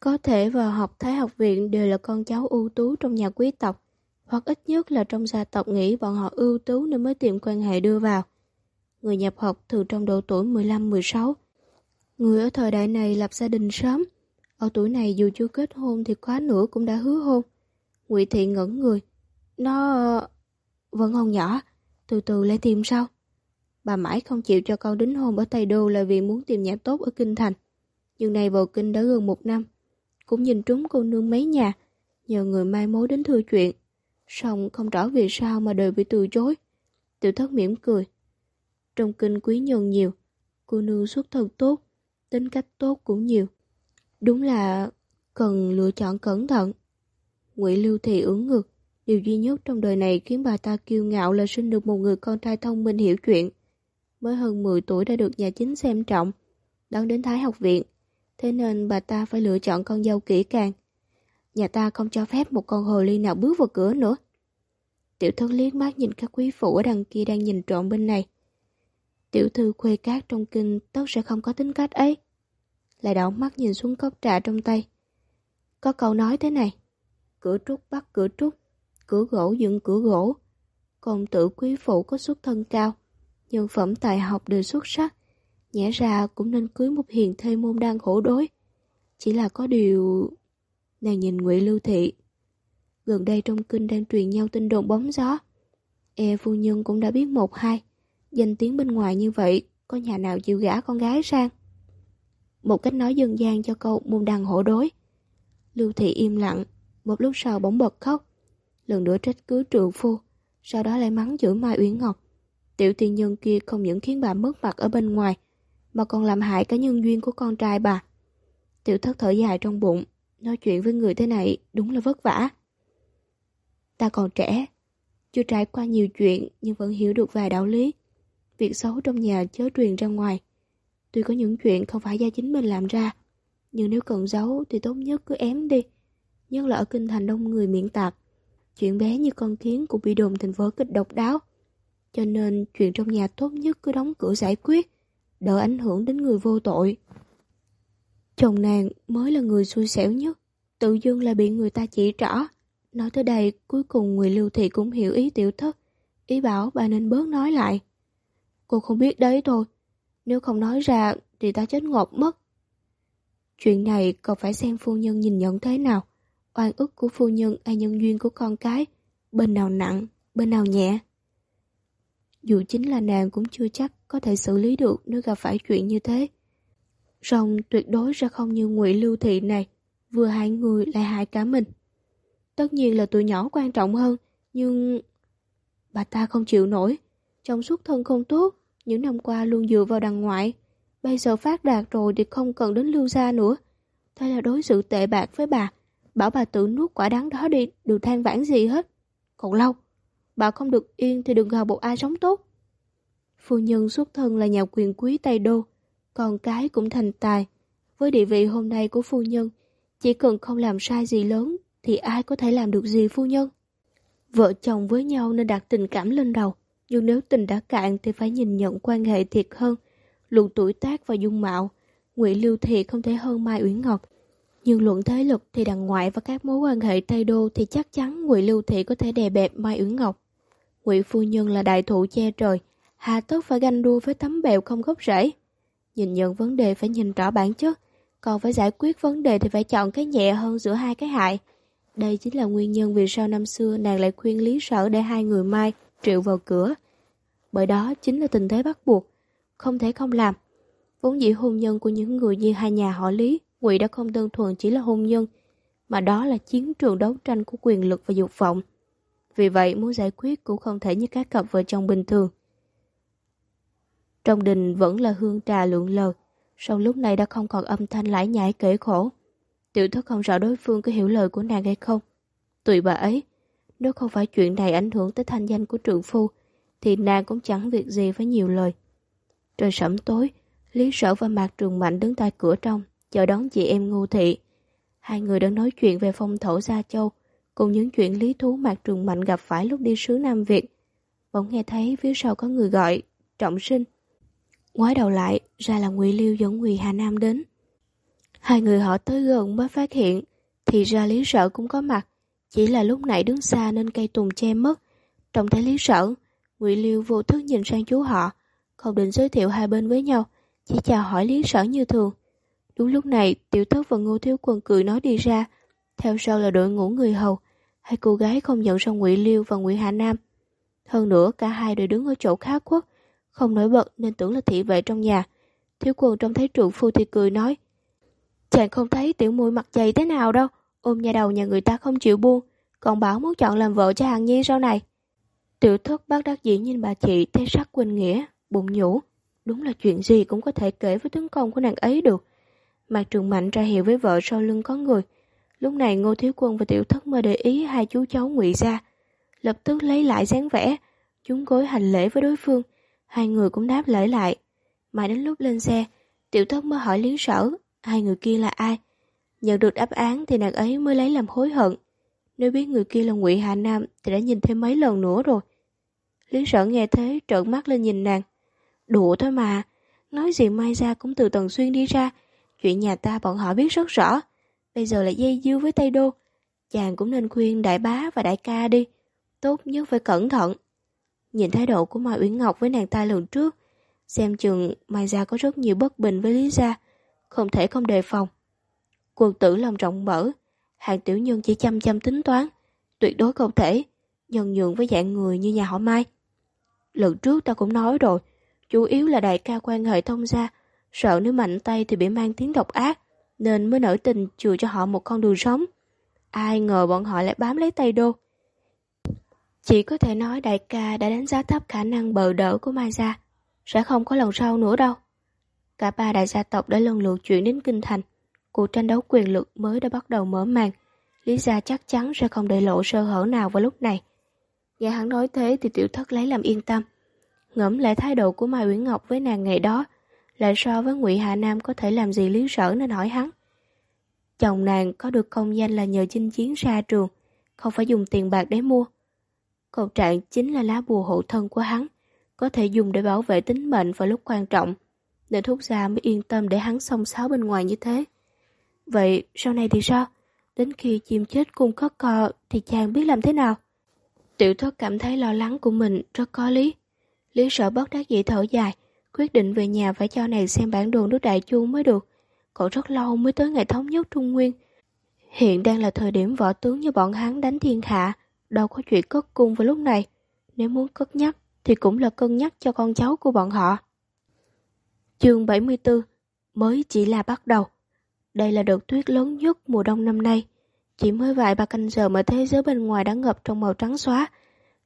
Có thể vào học Thái học viện đều là con cháu ưu tú trong nhà quý tộc, hoặc ít nhất là trong gia tộc nghĩ bọn họ ưu tú nên mới tìm quan hệ đưa vào. Người nhập học thường trong độ tuổi 15-16. Người ở thời đại này lập gia đình sớm, ở tuổi này dù chưa kết hôn thì quá nữa cũng đã hứa hôn. Ngụy Thị ngẩn người. Nó... vẫn còn nhỏ, từ từ lại tìm sao? Bà mãi không chịu cho con đính hôn ở Tây Đô là vì muốn tìm nhà tốt ở Kinh Thành. Nhưng này vào Kinh đã gần một năm. Cũng nhìn trúng cô nương mấy nhà, nhờ người mai mối đến thưa chuyện. Xong không rõ vì sao mà đời bị từ chối. Tiểu thất mỉm cười. Trong kinh quý nhân nhiều, cô nương xuất thân tốt, tính cách tốt cũng nhiều. Đúng là cần lựa chọn cẩn thận. Ngụy Lưu Thị ứng ngực, điều duy nhất trong đời này khiến bà ta kiêu ngạo là sinh được một người con trai thông minh hiểu chuyện. Mới hơn 10 tuổi đã được nhà chính xem trọng, đón đến Thái học viện, thế nên bà ta phải lựa chọn con dâu kỹ càng. Nhà ta không cho phép một con hồ ly nào bước vào cửa nữa. Tiểu thư liếc mắt nhìn các quý phụ ở đằng kia đang nhìn trộm bên này. Tiểu thư khuê cát trong kinh tất sẽ không có tính cách ấy lại đảo mắt nhìn xuống cốc trà trong tay. Có câu nói thế này, cửa trúc bắt cửa trúc, cửa gỗ dựng cửa gỗ. Công tử quý phụ có xuất thân cao, nhân phẩm tài học đều xuất sắc, nhẽ ra cũng nên cưới một hiền thê môn đang khổ đối. Chỉ là có điều... Nàng nhìn Ngụy Lưu Thị. Gần đây trong kinh đang truyền nhau tin đồn bóng gió. E phu nhân cũng đã biết một hai. Danh tiếng bên ngoài như vậy, có nhà nào chịu gả con gái sang? Một cách nói dân gian cho câu môn đằng hổ đối. Lưu Thị im lặng, một lúc sau bỗng bật khóc. Lần nữa trách cứ trượng phu, sau đó lại mắng chửi Mai Uyển Ngọc. Tiểu tiên nhân kia không những khiến bà mất mặt ở bên ngoài, mà còn làm hại cả nhân duyên của con trai bà. Tiểu thất thở dài trong bụng, nói chuyện với người thế này đúng là vất vả. Ta còn trẻ, chưa trải qua nhiều chuyện nhưng vẫn hiểu được vài đạo lý. Việc xấu trong nhà chớ truyền ra ngoài. Tuy có những chuyện không phải do chính mình làm ra, nhưng nếu cần giấu thì tốt nhất cứ ém đi. Nhất là ở kinh thành đông người miệng tạp. Chuyện bé như con kiến cũng bị đồn thành vớ kịch độc đáo. Cho nên chuyện trong nhà tốt nhất cứ đóng cửa giải quyết, đỡ ảnh hưởng đến người vô tội. Chồng nàng mới là người xui xẻo nhất, tự dưng là bị người ta chỉ rõ. Nói tới đây, cuối cùng người lưu thị cũng hiểu ý tiểu thất, ý bảo bà nên bớt nói lại. Cô không biết đấy thôi, nếu không nói ra thì ta chết ngột mất. Chuyện này còn phải xem phu nhân nhìn nhận thế nào, oan ức của phu nhân hay nhân duyên của con cái, bên nào nặng, bên nào nhẹ. Dù chính là nàng cũng chưa chắc có thể xử lý được nếu gặp phải chuyện như thế. Song tuyệt đối sẽ không như ngụy Lưu Thị này, vừa hại người lại hại cả mình. Tất nhiên là tụi nhỏ quan trọng hơn, nhưng... Bà ta không chịu nổi, trong suốt thân không tốt, những năm qua luôn dựa vào đằng ngoại. Bây giờ phát đạt rồi thì không cần đến lưu gia nữa. Thế là đối xử tệ bạc với bà, bảo bà tự nuốt quả đắng đó đi, đừng than vãn gì hết. Còn lâu, bà không được yên thì đừng gào bộ ai sống tốt. Phu nhân xuất thân là nhà quyền quý Tây Đô, con cái cũng thành tài. Với địa vị hôm nay của phu nhân, chỉ cần không làm sai gì lớn thì ai có thể làm được gì phu nhân. Vợ chồng với nhau nên đặt tình cảm lên đầu, nhưng nếu tình đã cạn thì phải nhìn nhận quan hệ thiệt hơn. Luận tuổi tác và dung mạo, Ngụy Lưu Thị không thể hơn Mai Uyển Ngọc. Nhưng luận thế lực thì đằng ngoại và các mối quan hệ Tây Đô thì chắc chắn Ngụy Lưu Thị có thể đè bẹp Mai Uyển Ngọc. Ngụy phu nhân là đại thụ che trời, hà tất phải ganh đua với tấm bèo không gốc rễ. Nhìn nhận vấn đề phải nhìn rõ bản chất, còn phải giải quyết vấn đề thì phải chọn cái nhẹ hơn giữa hai cái hại. Đây chính là nguyên nhân vì sao năm xưa nàng lại khuyên Lý Sở để hai người Mai triệu vào cửa. Bởi đó chính là tình thế bắt buộc, không thể không làm. Vốn dĩ hôn nhân của những người như hai nhà họ Lý, Ngụy đã không đơn thuần chỉ là hôn nhân, mà đó là chiến trường đấu tranh của quyền lực và dục vọng. Vì vậy muốn giải quyết cũng không thể như các cặp vợ chồng bình thường. Trong đình vẫn là hương trà lượn lờ, sau lúc này đã không còn âm thanh lãi nhãi kể khổ. Tiểu thất không rõ đối phương có hiểu lời của nàng hay không. Tùy bà ấy, nếu không phải chuyện này ảnh hưởng tới thanh danh của trượng phu, thì nàng cũng chẳng việc gì phải nhiều lời. Trời sẩm tối, Lý Sở và Mạc Trường Mạnh đứng tại cửa trong, chờ đón chị em Ngô Thị. Hai người đang nói chuyện về phong thổ Gia Châu, cùng những chuyện lý thú Mạc Trường Mạnh gặp phải lúc đi sứ Nam Việt. Bỗng nghe thấy phía sau có người gọi, trọng sinh. Ngoái đầu lại, ra là Ngụy Liêu dẫn Ngụy Hà Nam đến. Hai người họ tới gần mới phát hiện, thì ra Lý Sở cũng có mặt, chỉ là lúc nãy đứng xa nên cây tùng che mất. Trông thấy Lý Sở, Ngụy Liêu vô thức nhìn sang chú họ, không định giới thiệu hai bên với nhau, chỉ chào hỏi Lý Sở như thường. Đúng lúc này, Tiểu Thất và Ngô Thiếu Quân cười nói đi ra, theo sau là đội ngũ người hầu, hai cô gái không nhận ra Ngụy Liêu và Ngụy Hà Nam. Hơn nữa, cả hai đều đứng ở chỗ khá khuất, không nổi bật nên tưởng là thị vệ trong nhà. Thiếu quần trông thấy trượng phu thì cười nói, Chàng không thấy tiểu mùi mặt dày thế nào đâu, ôm nhà đầu nhà người ta không chịu buông, còn bảo muốn chọn làm vợ cho hàng nhi sau này. Tiểu thất bác đắc dĩ nhìn bà chị thấy sắc quỳnh nghĩa, bụng nhủ. Đúng là chuyện gì cũng có thể kể với tướng công của nàng ấy được. Mạc Trường Mạnh ra hiệu với vợ sau lưng có người. Lúc này Ngô Thiếu Quân và Tiểu Thất mới để ý hai chú cháu ngụy ra. Lập tức lấy lại dáng vẻ, chúng gối hành lễ với đối phương. Hai người cũng đáp lễ lại. Mãi đến lúc lên xe, Tiểu Thất mới hỏi Lý Sở, hai người kia là ai. Nhận được đáp án thì nàng ấy mới lấy làm hối hận. Nếu biết người kia là ngụy Hà Nam thì đã nhìn thêm mấy lần nữa rồi. Lý sở nghe thế trợn mắt lên nhìn nàng. Đùa thôi mà, nói gì mai ra cũng từ Tần Xuyên đi ra. Chuyện nhà ta bọn họ biết rất rõ. Bây giờ là dây dưa với Tây Đô. Chàng cũng nên khuyên đại bá và đại ca đi. Tốt nhất phải cẩn thận. Nhìn thái độ của Mai Uyển Ngọc với nàng ta lần trước, xem chừng Mai Gia có rất nhiều bất bình với Lý Gia, không thể không đề phòng. Quân tử lòng rộng mở, Hàng tiểu nhân chỉ chăm chăm tính toán, tuyệt đối không thể, nhân nhượng với dạng người như nhà họ Mai. Lần trước ta cũng nói rồi, chủ yếu là đại ca quan hệ thông gia, sợ nếu mạnh tay thì bị mang tiếng độc ác, nên mới nổi tình chừa cho họ một con đường sống. Ai ngờ bọn họ lại bám lấy tay đô. Chỉ có thể nói đại ca đã đánh giá thấp khả năng bờ đỡ của Mai Gia, sẽ không có lần sau nữa đâu. Cả ba đại gia tộc đã lần lượt chuyển đến Kinh Thành, cuộc tranh đấu quyền lực mới đã bắt đầu mở màn. Lý gia chắc chắn sẽ không để lộ sơ hở nào vào lúc này. Nghe hắn nói thế thì tiểu thất lấy làm yên tâm. Ngẫm lại thái độ của Mai Uyển Ngọc với nàng ngày đó, lại so với ngụy Hà Nam có thể làm gì lý sở nên hỏi hắn. Chồng nàng có được công danh là nhờ chinh chiến ra trường, không phải dùng tiền bạc để mua. Cầu trạng chính là lá bùa hộ thân của hắn, có thể dùng để bảo vệ tính mệnh vào lúc quan trọng, nên thuốc gia mới yên tâm để hắn xông xáo bên ngoài như thế. Vậy sau này thì sao? Đến khi chim chết cung có co thì chàng biết làm thế nào? Tiểu thất cảm thấy lo lắng của mình rất có lý. Lý sợ bất đắc dĩ thở dài, quyết định về nhà phải cho này xem bản đồ nước đại chu mới được. Cậu rất lâu mới tới ngày thống nhất Trung Nguyên. Hiện đang là thời điểm võ tướng như bọn hắn đánh thiên hạ, đâu có chuyện cất cung vào lúc này. Nếu muốn cất nhắc thì cũng là cân nhắc cho con cháu của bọn họ. Chương 74 Mới chỉ là bắt đầu Đây là đợt tuyết lớn nhất mùa đông năm nay. Chỉ mới vài ba canh giờ mà thế giới bên ngoài đã ngập trong màu trắng xóa.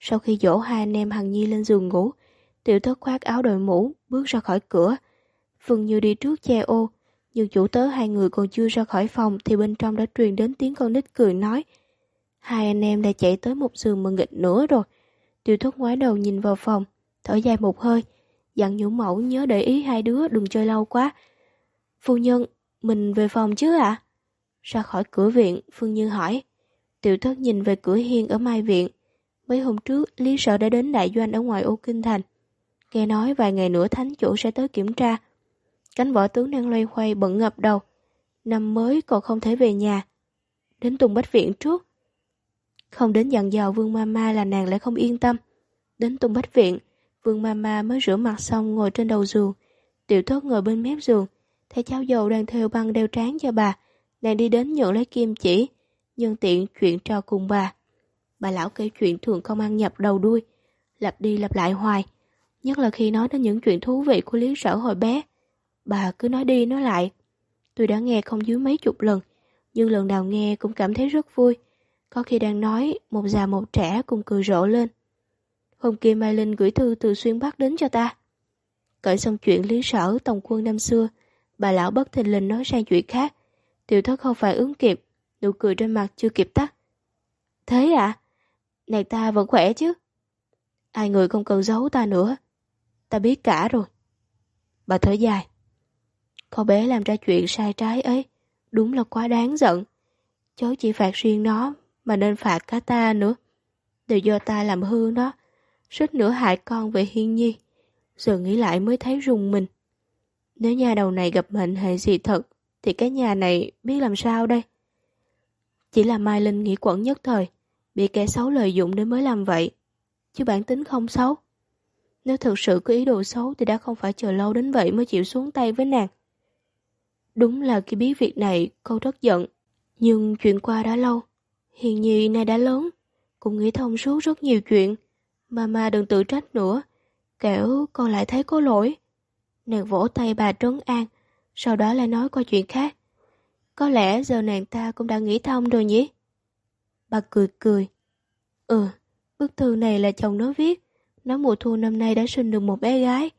Sau khi dỗ hai anh em Hằng Nhi lên giường ngủ, tiểu thất khoác áo đội mũ, bước ra khỏi cửa. Phương Như đi trước che ô, nhưng chủ tớ hai người còn chưa ra khỏi phòng thì bên trong đã truyền đến tiếng con nít cười nói. Hai anh em đã chạy tới một giường mà nghịch nữa rồi. Tiểu Thúc ngoái đầu nhìn vào phòng, thở dài một hơi, dặn nhũ mẫu nhớ để ý hai đứa đừng chơi lâu quá. Phu nhân, mình về phòng chứ ạ? À? Ra khỏi cửa viện, Phương Như hỏi. Tiểu thất nhìn về cửa hiên ở Mai Viện. Mấy hôm trước, Lý Sợ đã đến đại doanh ở ngoài ô Kinh Thành. Nghe nói vài ngày nữa thánh chủ sẽ tới kiểm tra. Cánh võ tướng đang loay hoay bận ngập đầu. Năm mới còn không thể về nhà. Đến Tùng Bách Viện trước. Không đến dặn dò Vương Mama là nàng lại không yên tâm. Đến tung Bách Viện, Vương Mama mới rửa mặt xong ngồi trên đầu giường. Tiểu thất ngồi bên mép giường. Thấy cháu dầu đang theo băng đeo trán cho bà. Nàng đi đến nhận lấy kim chỉ. Nhân tiện chuyện trò cùng bà. Bà lão kể chuyện thường không ăn nhập đầu đuôi. Lặp đi lặp lại hoài. Nhất là khi nói đến những chuyện thú vị của Lý Sở hồi bé. Bà cứ nói đi nói lại. Tôi đã nghe không dưới mấy chục lần. Nhưng lần nào nghe cũng cảm thấy rất vui. Có khi đang nói, một già một trẻ cùng cười rộ lên. Hôm kia Mai Linh gửi thư từ xuyên Bắc đến cho ta. Cởi xong chuyện lý sở tổng quân năm xưa, bà lão bất thình lình nói sang chuyện khác. Tiểu thất không phải ứng kịp, nụ cười trên mặt chưa kịp tắt. Thế à? Này ta vẫn khỏe chứ? Ai người không cần giấu ta nữa. Ta biết cả rồi. Bà thở dài. cô bé làm ra chuyện sai trái ấy, đúng là quá đáng giận. Cháu chỉ phạt riêng nó, mà nên phạt cả ta nữa. Đều do ta làm hư nó, suýt nữa hại con về hiên nhi. Giờ nghĩ lại mới thấy rùng mình. Nếu nhà đầu này gặp mệnh hệ gì thật, thì cái nhà này biết làm sao đây? Chỉ là Mai Linh nghĩ quẩn nhất thời, bị kẻ xấu lợi dụng đến mới làm vậy. Chứ bản tính không xấu. Nếu thực sự có ý đồ xấu thì đã không phải chờ lâu đến vậy mới chịu xuống tay với nàng. Đúng là khi biết việc này, cô rất giận. Nhưng chuyện qua đã lâu. Hiền nhi nay đã lớn, cũng nghĩ thông suốt rất nhiều chuyện. Mama đừng tự trách nữa, kẻo con lại thấy có lỗi. Nàng vỗ tay bà trấn an, sau đó lại nói qua chuyện khác. Có lẽ giờ nàng ta cũng đã nghĩ thông rồi nhỉ? Bà cười cười. Ừ, bức thư này là chồng nó viết. Nó mùa thu năm nay đã sinh được một bé gái.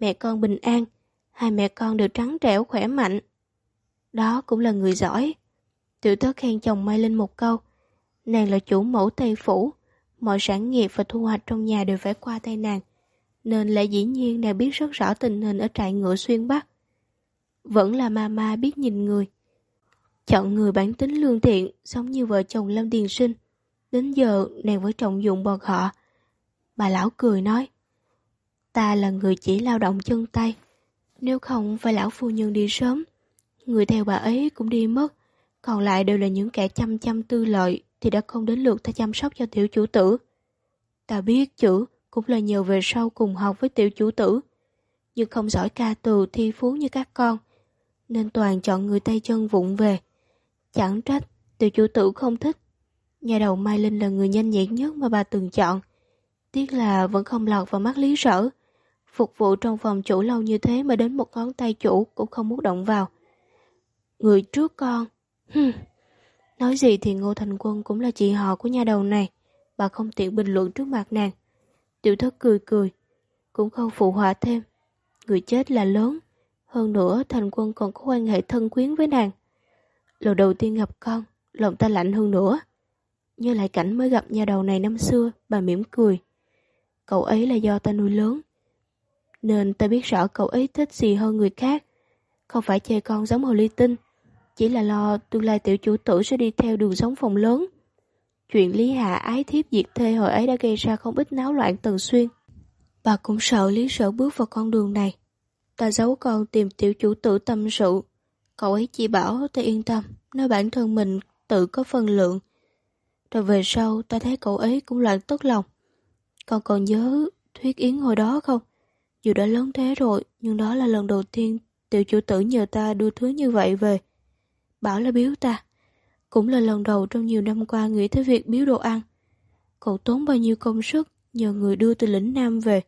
Mẹ con bình an, hai mẹ con đều trắng trẻo khỏe mạnh. Đó cũng là người giỏi. Tiểu tớ khen chồng Mai Linh một câu. Nàng là chủ mẫu Tây Phủ, mọi sản nghiệp và thu hoạch trong nhà đều phải qua tay nàng. Nên lẽ dĩ nhiên nàng biết rất rõ tình hình ở trại ngựa xuyên Bắc. Vẫn là mama biết nhìn người. Chọn người bản tính lương thiện, sống như vợ chồng Lâm Điền Sinh. Đến giờ nàng vẫn trọng dụng bọn họ. Bà lão cười nói, ta là người chỉ lao động chân tay. Nếu không phải lão phu nhân đi sớm, người theo bà ấy cũng đi mất. Còn lại đều là những kẻ chăm chăm tư lợi thì đã không đến lượt ta chăm sóc cho tiểu chủ tử. Ta biết chữ cũng là nhờ về sau cùng học với tiểu chủ tử, nhưng không giỏi ca từ thi phú như các con, nên toàn chọn người tay chân vụng về. Chẳng trách Tiểu chủ tử không thích. Nhà đầu Mai Linh là người nhanh nhẹn nhất mà bà từng chọn. Tiếc là vẫn không lọt vào mắt lý sở. Phục vụ trong phòng chủ lâu như thế mà đến một ngón tay chủ cũng không muốn động vào. Người trước con. Hừm. Nói gì thì Ngô Thành Quân cũng là chị họ của nhà đầu này. Bà không tiện bình luận trước mặt nàng. Tiểu thất cười cười. Cũng không phụ họa thêm. Người chết là lớn. Hơn nữa Thành Quân còn có quan hệ thân quyến với nàng. Lần đầu tiên gặp con, lòng ta lạnh hơn nữa. Như lại cảnh mới gặp nhà đầu này năm xưa, bà mỉm cười. Cậu ấy là do ta nuôi lớn. Nên ta biết rõ cậu ấy thích gì hơn người khác. Không phải chê con giống hồ ly tinh. Chỉ là lo tương lai tiểu chủ tử sẽ đi theo đường sống phòng lớn. Chuyện Lý Hạ ái thiếp diệt thê hồi ấy đã gây ra không ít náo loạn tần xuyên. Bà cũng sợ Lý Sở bước vào con đường này. Ta giấu con tìm tiểu chủ tử tâm sự. Cậu ấy chỉ bảo ta yên tâm, nói bản thân mình tự có phân lượng. Rồi về sau ta thấy cậu ấy cũng loạn tốt lòng. Con còn nhớ Thuyết Yến hồi đó không? Dù đã lớn thế rồi, nhưng đó là lần đầu tiên tiểu chủ tử nhờ ta đưa thứ như vậy về. Bảo là biếu ta. Cũng là lần đầu trong nhiều năm qua nghĩ tới việc biếu đồ ăn. Cậu tốn bao nhiêu công sức nhờ người đưa từ lĩnh Nam về.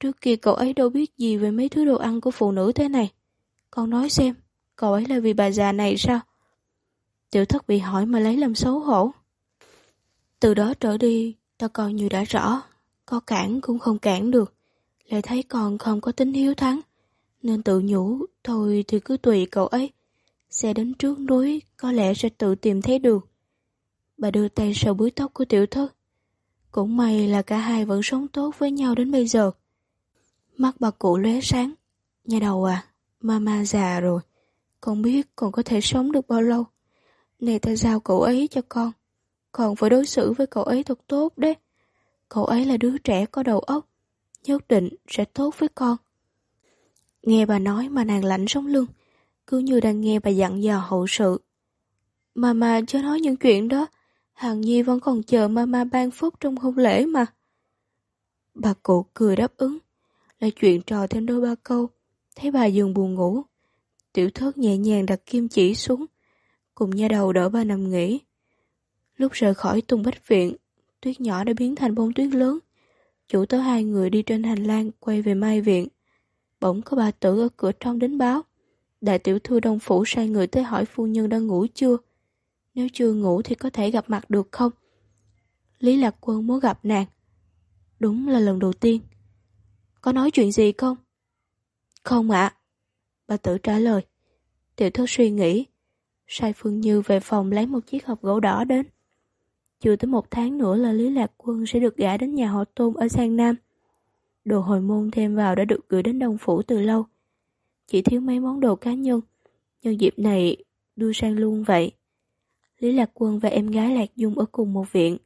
Trước kia cậu ấy đâu biết gì về mấy thứ đồ ăn của phụ nữ thế này. Con nói xem, cậu ấy là vì bà già này sao? Tiểu thất bị hỏi mà lấy làm xấu hổ. Từ đó trở đi, ta coi như đã rõ, có cản cũng không cản được. Lại thấy còn không có tính hiếu thắng, nên tự nhủ, thôi thì cứ tùy cậu ấy. Xe đến trước núi, có lẽ sẽ tự tìm thấy được. Bà đưa tay sờ búi tóc của tiểu thất. Cũng may là cả hai vẫn sống tốt với nhau đến bây giờ. Mắt bà cụ lóe sáng. Nhà đầu à, mama già rồi. Con biết còn có thể sống được bao lâu. Này ta giao cậu ấy cho con. Còn phải đối xử với cậu ấy thật tốt đấy. Cậu ấy là đứa trẻ có đầu óc. Nhất định sẽ tốt với con. Nghe bà nói mà nàng lạnh sống lưng. Cứ như đang nghe bà dặn dò hậu sự. Mama chưa nói những chuyện đó. Hằng Nhi vẫn còn chờ mama ban phúc trong hôn lễ mà. Bà cụ cười đáp ứng lại chuyện trò thêm đôi ba câu, thấy bà giường buồn ngủ. Tiểu thất nhẹ nhàng đặt kim chỉ xuống, cùng nha đầu đỡ bà nằm nghỉ. Lúc rời khỏi tung bách viện, tuyết nhỏ đã biến thành bông tuyết lớn. Chủ tớ hai người đi trên hành lang quay về mai viện. Bỗng có bà tử ở cửa trong đến báo. Đại tiểu thư đông phủ sai người tới hỏi phu nhân đang ngủ chưa. Nếu chưa ngủ thì có thể gặp mặt được không? Lý Lạc Quân muốn gặp nàng. Đúng là lần đầu tiên. Có nói chuyện gì không? Không ạ. Bà tử trả lời. Tiểu thư suy nghĩ. Sai Phương Như về phòng lấy một chiếc hộp gỗ đỏ đến. Chưa tới một tháng nữa là Lý Lạc Quân sẽ được gả đến nhà họ Tôn ở Sang Nam. Đồ hồi môn thêm vào đã được gửi đến Đông Phủ từ lâu. Chỉ thiếu mấy món đồ cá nhân. Nhân dịp này đưa sang luôn vậy. Lý Lạc Quân và em gái Lạc Dung ở cùng một viện.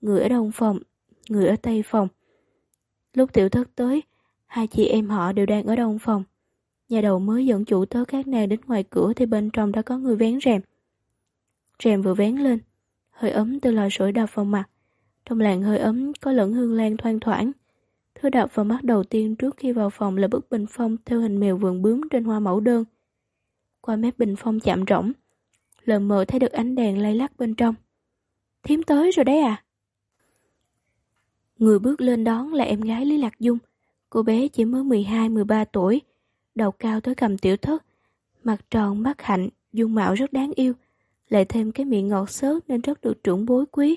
Người ở Đông Phòng, người ở Tây Phòng. Lúc tiểu thất tới, Hai chị em họ đều đang ở đông phòng. Nhà đầu mới dẫn chủ tớ các nàng đến ngoài cửa thì bên trong đã có người vén rèm. Rèm vừa vén lên, hơi ấm từ lò sưởi đập vào mặt. Trong làng hơi ấm có lẫn hương lan thoang thoảng. Thứ đập vào mắt đầu tiên trước khi vào phòng là bức bình phong theo hình mèo vườn bướm trên hoa mẫu đơn. Qua mép bình phong chạm rỗng, lờ mờ thấy được ánh đèn lay lắc bên trong. Thiếm tới rồi đấy à? Người bước lên đón là em gái Lý Lạc Dung, Cô bé chỉ mới 12-13 tuổi, đầu cao tới cầm tiểu thất, mặt tròn mắt hạnh, dung mạo rất đáng yêu, lại thêm cái miệng ngọt xớt nên rất được trưởng bối quý.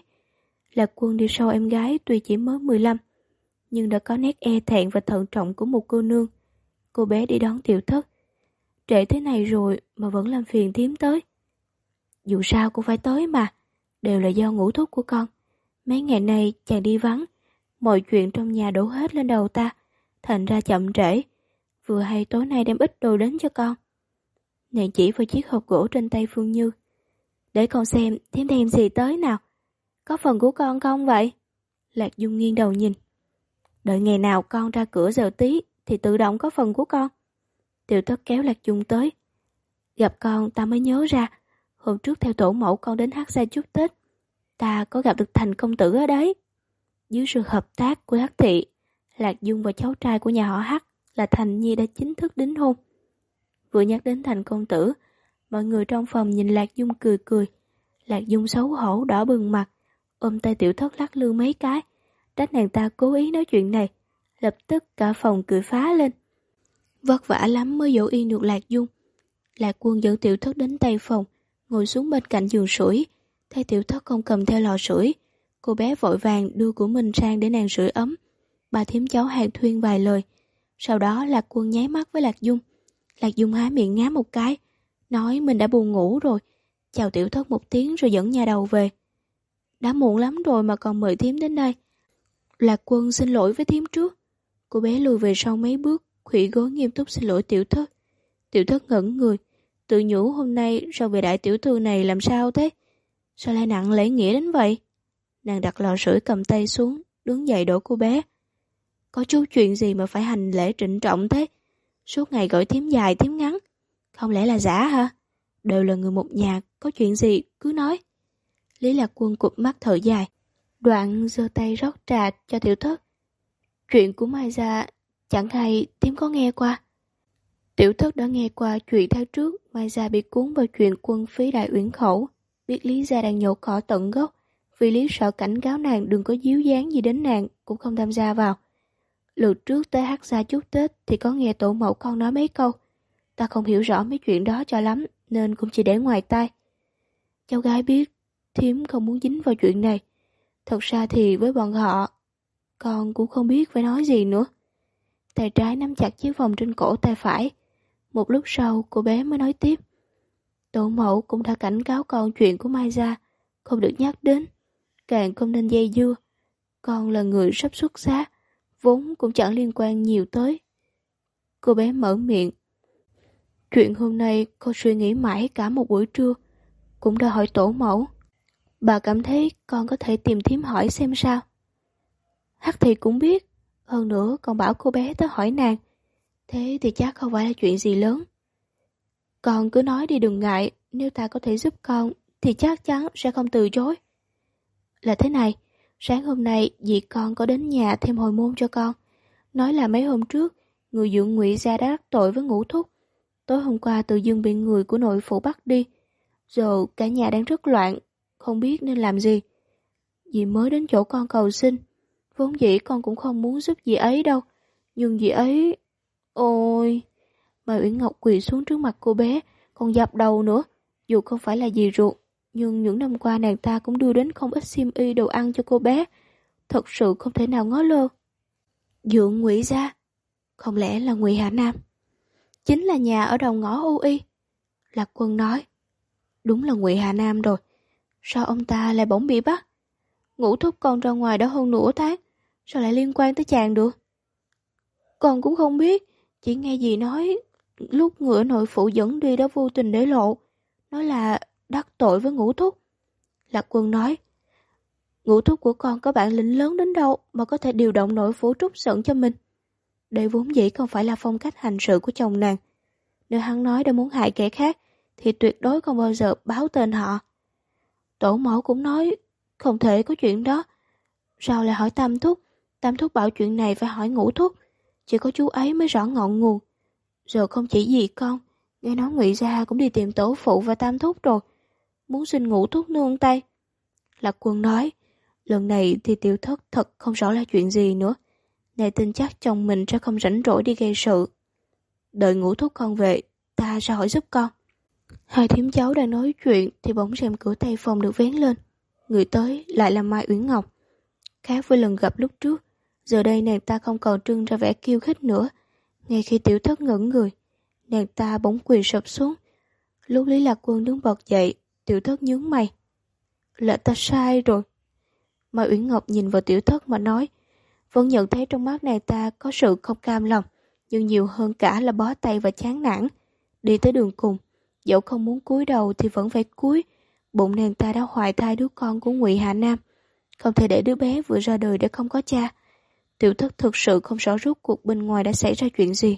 Lạc quân đi sau em gái tuy chỉ mới 15, nhưng đã có nét e thẹn và thận trọng của một cô nương. Cô bé đi đón tiểu thất. Trễ thế này rồi mà vẫn làm phiền thím tới. Dù sao cũng phải tới mà, đều là do ngủ thuốc của con. Mấy ngày nay chàng đi vắng, mọi chuyện trong nhà đổ hết lên đầu ta thành ra chậm trễ. Vừa hay tối nay đem ít đồ đến cho con. Nàng chỉ vào chiếc hộp gỗ trên tay Phương Như. Để con xem thím đem gì tới nào. Có phần của con không vậy? Lạc Dung nghiêng đầu nhìn. Đợi ngày nào con ra cửa giờ tí thì tự động có phần của con. Tiểu thất kéo Lạc Dung tới. Gặp con ta mới nhớ ra. Hôm trước theo tổ mẫu con đến hát xa chúc Tết. Ta có gặp được thành công tử ở đấy. Dưới sự hợp tác của Hắc Thị Lạc Dung và cháu trai của nhà họ Hắc là Thành Nhi đã chính thức đính hôn. Vừa nhắc đến Thành công tử, mọi người trong phòng nhìn Lạc Dung cười cười. Lạc Dung xấu hổ đỏ bừng mặt, ôm tay tiểu thất lắc lư mấy cái, trách nàng ta cố ý nói chuyện này. Lập tức cả phòng cười phá lên. Vất vả lắm mới dỗ yên được Lạc Dung. Lạc quân dẫn tiểu thất đến tay phòng, ngồi xuống bên cạnh giường sưởi thấy tiểu thất không cầm theo lò sưởi cô bé vội vàng đưa của mình sang để nàng sưởi ấm. Bà thím cháu hàng thuyên vài lời, sau đó Lạc quân nháy mắt với Lạc Dung. Lạc Dung há miệng ngáp một cái, nói mình đã buồn ngủ rồi, chào tiểu thất một tiếng rồi dẫn nhà đầu về. Đã muộn lắm rồi mà còn mời thím đến đây. Lạc quân xin lỗi với thím trước. Cô bé lùi về sau mấy bước, khủy gối nghiêm túc xin lỗi tiểu thất. Tiểu thất ngẩn người, tự nhủ hôm nay sao về đại tiểu thư này làm sao thế? Sao lại nặng lễ nghĩa đến vậy? Nàng đặt lò sưởi cầm tay xuống, đứng dậy đổ cô bé. Có chút chuyện gì mà phải hành lễ trịnh trọng thế? Suốt ngày gọi thím dài thím ngắn. Không lẽ là giả hả? Đều là người một nhà, có chuyện gì cứ nói. Lý Lạc Quân cụp mắt thở dài. Đoạn giơ tay rót trà cho tiểu thất. Chuyện của Mai Gia chẳng hay thím có nghe qua. Tiểu thất đã nghe qua chuyện theo trước Mai Gia bị cuốn vào chuyện quân phí đại uyển khẩu. Biết Lý Gia đang nhổ cỏ tận gốc. Vì Lý sợ cảnh cáo nàng đừng có díu dáng gì đến nàng, cũng không tham gia vào. Lượt trước tới hát ra chút Tết thì có nghe tổ mẫu con nói mấy câu. Ta không hiểu rõ mấy chuyện đó cho lắm, nên cũng chỉ để ngoài tai. Cháu gái biết thím không muốn dính vào chuyện này. Thật ra thì với bọn họ con cũng không biết phải nói gì nữa. Tay trái nắm chặt chiếc vòng trên cổ tay phải. Một lúc sau cô bé mới nói tiếp. Tổ mẫu cũng đã cảnh cáo con chuyện của Mai Gia, không được nhắc đến, càng không nên dây dưa. Con là người sắp xuất giá, vốn cũng chẳng liên quan nhiều tới. Cô bé mở miệng. Chuyện hôm nay cô suy nghĩ mãi cả một buổi trưa, cũng đã hỏi tổ mẫu. Bà cảm thấy con có thể tìm thím hỏi xem sao. Hắc thì cũng biết, hơn nữa còn bảo cô bé tới hỏi nàng. Thế thì chắc không phải là chuyện gì lớn. Con cứ nói đi đừng ngại, nếu ta có thể giúp con thì chắc chắn sẽ không từ chối. Là thế này, sáng hôm nay dì con có đến nhà thêm hồi môn cho con. Nói là mấy hôm trước, người dưỡng ngụy gia đã đắc tội với ngũ thúc. Tối hôm qua tự dưng bị người của nội phủ bắt đi. Giờ cả nhà đang rất loạn, không biết nên làm gì. Dì mới đến chỗ con cầu xin. Vốn dĩ con cũng không muốn giúp dì ấy đâu. Nhưng dì ấy... Ôi... Mà Uyển Ngọc quỳ xuống trước mặt cô bé, còn dập đầu nữa. Dù không phải là dì ruột, nhưng những năm qua nàng ta cũng đưa đến không ít xiêm y đồ ăn cho cô bé. Thật sự không thể nào ngó lơ. Dượng ngụy ra. Không lẽ là ngụy Hà Nam? Chính là nhà ở đầu ngõ U Y. Lạc quân nói. Đúng là ngụy Hà Nam rồi. Sao ông ta lại bỗng bị bắt? ngũ thúc con ra ngoài đó hơn nửa tháng. Sao lại liên quan tới chàng được? Con cũng không biết. Chỉ nghe gì nói lúc ngựa nội phụ dẫn đi đó vô tình để lộ. Nói là đắc tội với ngũ thúc. Lạc quân nói, ngũ thúc của con có bản lĩnh lớn đến đâu mà có thể điều động nội phủ trút giận cho mình. Đây vốn dĩ không phải là phong cách hành sự của chồng nàng. Nếu hắn nói đã muốn hại kẻ khác, thì tuyệt đối không bao giờ báo tên họ. Tổ mẫu cũng nói, không thể có chuyện đó. Sao lại hỏi tam thúc? Tam thúc bảo chuyện này phải hỏi ngũ thúc. Chỉ có chú ấy mới rõ ngọn nguồn. Giờ không chỉ gì con, nghe nói ngụy Gia cũng đi tìm tổ phụ và tam thúc rồi. Muốn xin ngũ thúc nương tay. Lạc quân nói, lần này thì tiểu thất thật không rõ là chuyện gì nữa. Này tin chắc chồng mình sẽ không rảnh rỗi đi gây sự. Đợi ngũ thúc con về, ta sẽ hỏi giúp con. Hai thím cháu đang nói chuyện thì bỗng rèm cửa tay phòng được vén lên. Người tới lại là Mai Uyển Ngọc. Khác với lần gặp lúc trước, giờ đây nàng ta không còn trưng ra vẻ kiêu khích nữa. Ngay khi tiểu thất ngẩn người, nàng ta bỗng quỳ sập xuống. Lúc Lý Lạc Quân đứng bật dậy, tiểu thất nhướng mày. Là ta sai rồi. Mai Uyển Ngọc nhìn vào tiểu thất mà nói, vẫn nhận thấy trong mắt nàng ta có sự không cam lòng, nhưng nhiều hơn cả là bó tay và chán nản. Đi tới đường cùng, dẫu không muốn cúi đầu thì vẫn phải cúi. Bụng nàng ta đã hoài thai đứa con của Ngụy Hà Nam, không thể để đứa bé vừa ra đời đã không có cha. Tiểu thất thực sự không rõ rốt cuộc bên ngoài đã xảy ra chuyện gì.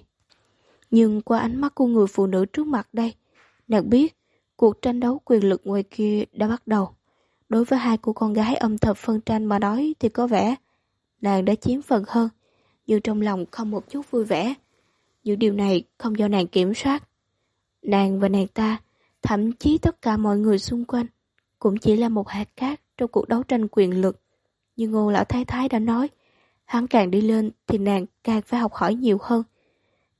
Nhưng qua ánh mắt của người phụ nữ trước mặt đây, nàng biết cuộc tranh đấu quyền lực ngoài kia đã bắt đầu. Đối với hai cô con gái âm thầm phân tranh mà nói thì có vẻ nàng đã chiếm phần hơn, nhưng trong lòng không một chút vui vẻ. Những điều này không do nàng kiểm soát. Nàng và nàng ta, thậm chí tất cả mọi người xung quanh, cũng chỉ là một hạt cát trong cuộc đấu tranh quyền lực. như ngô lão thái thái đã nói, hắn càng đi lên thì nàng càng phải học hỏi nhiều hơn.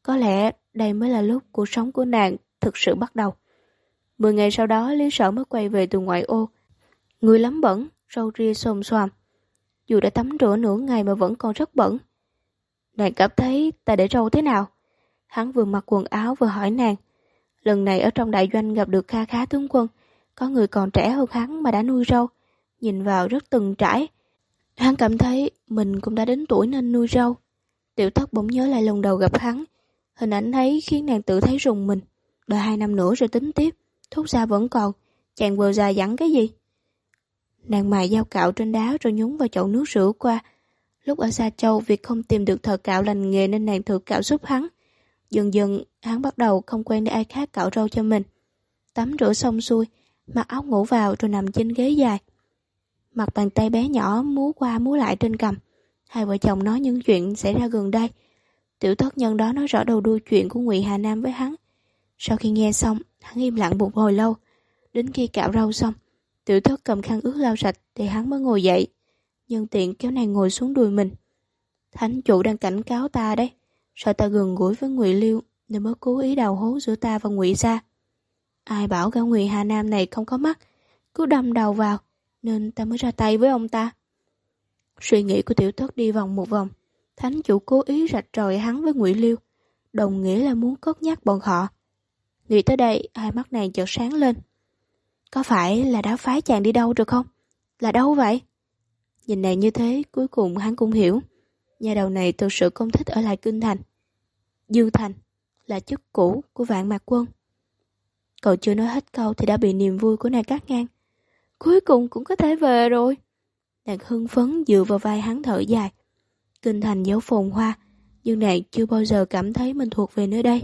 Có lẽ đây mới là lúc cuộc sống của nàng thực sự bắt đầu. Mười ngày sau đó Lý Sở mới quay về từ ngoại ô. Người lắm bẩn, râu ria xồm xoàm. Dù đã tắm rửa nửa ngày mà vẫn còn rất bẩn. Nàng cảm thấy ta để râu thế nào? Hắn vừa mặc quần áo vừa hỏi nàng. Lần này ở trong đại doanh gặp được kha khá tướng quân. Có người còn trẻ hơn hắn mà đã nuôi râu. Nhìn vào rất từng trải. Hắn cảm thấy mình cũng đã đến tuổi nên nuôi râu. Tiểu thất bỗng nhớ lại lần đầu gặp hắn. Hình ảnh ấy khiến nàng tự thấy rùng mình. Đợi hai năm nữa rồi tính tiếp. Thuốc xa vẫn còn. Chàng vừa già dặn cái gì? Nàng mài dao cạo trên đá rồi nhúng vào chậu nước rửa qua. Lúc ở Sa Châu, việc không tìm được thợ cạo lành nghề nên nàng thử cạo giúp hắn. Dần dần, hắn bắt đầu không quen để ai khác cạo râu cho mình. Tắm rửa xong xuôi, mặc áo ngủ vào rồi nằm trên ghế dài. Mặt bàn tay bé nhỏ múa qua múa lại trên cầm. Hai vợ chồng nói những chuyện xảy ra gần đây. Tiểu thất nhân đó nói rõ đầu đuôi chuyện của Ngụy Hà Nam với hắn. Sau khi nghe xong, hắn im lặng một hồi lâu. Đến khi cạo râu xong, tiểu thất cầm khăn ướt lau sạch thì hắn mới ngồi dậy. Nhân tiện kéo nàng ngồi xuống đùi mình. Thánh chủ đang cảnh cáo ta đấy. Sợ ta gần gũi với Ngụy Liêu nên mới cố ý đào hố giữa ta và Ngụy gia. Ai bảo cả Ngụy Hà Nam này không có mắt, cứ đâm đầu vào, nên ta mới ra tay với ông ta. Suy nghĩ của tiểu thất đi vòng một vòng, thánh chủ cố ý rạch ròi hắn với Ngụy Liêu, đồng nghĩa là muốn cất nhắc bọn họ. Nghĩ tới đây, hai mắt nàng chợt sáng lên. Có phải là đã phái chàng đi đâu rồi không? Là đâu vậy? Nhìn nàng như thế, cuối cùng hắn cũng hiểu. Nhà đầu này thực sự không thích ở lại kinh thành. Dương Thành là chức cũ của vạn mạc quân. Cậu chưa nói hết câu thì đã bị niềm vui của nàng cắt ngang. Cuối cùng cũng có thể về rồi. Nàng hưng phấn dựa vào vai hắn thở dài. Kinh thành dấu phồn hoa, nhưng nàng chưa bao giờ cảm thấy mình thuộc về nơi đây.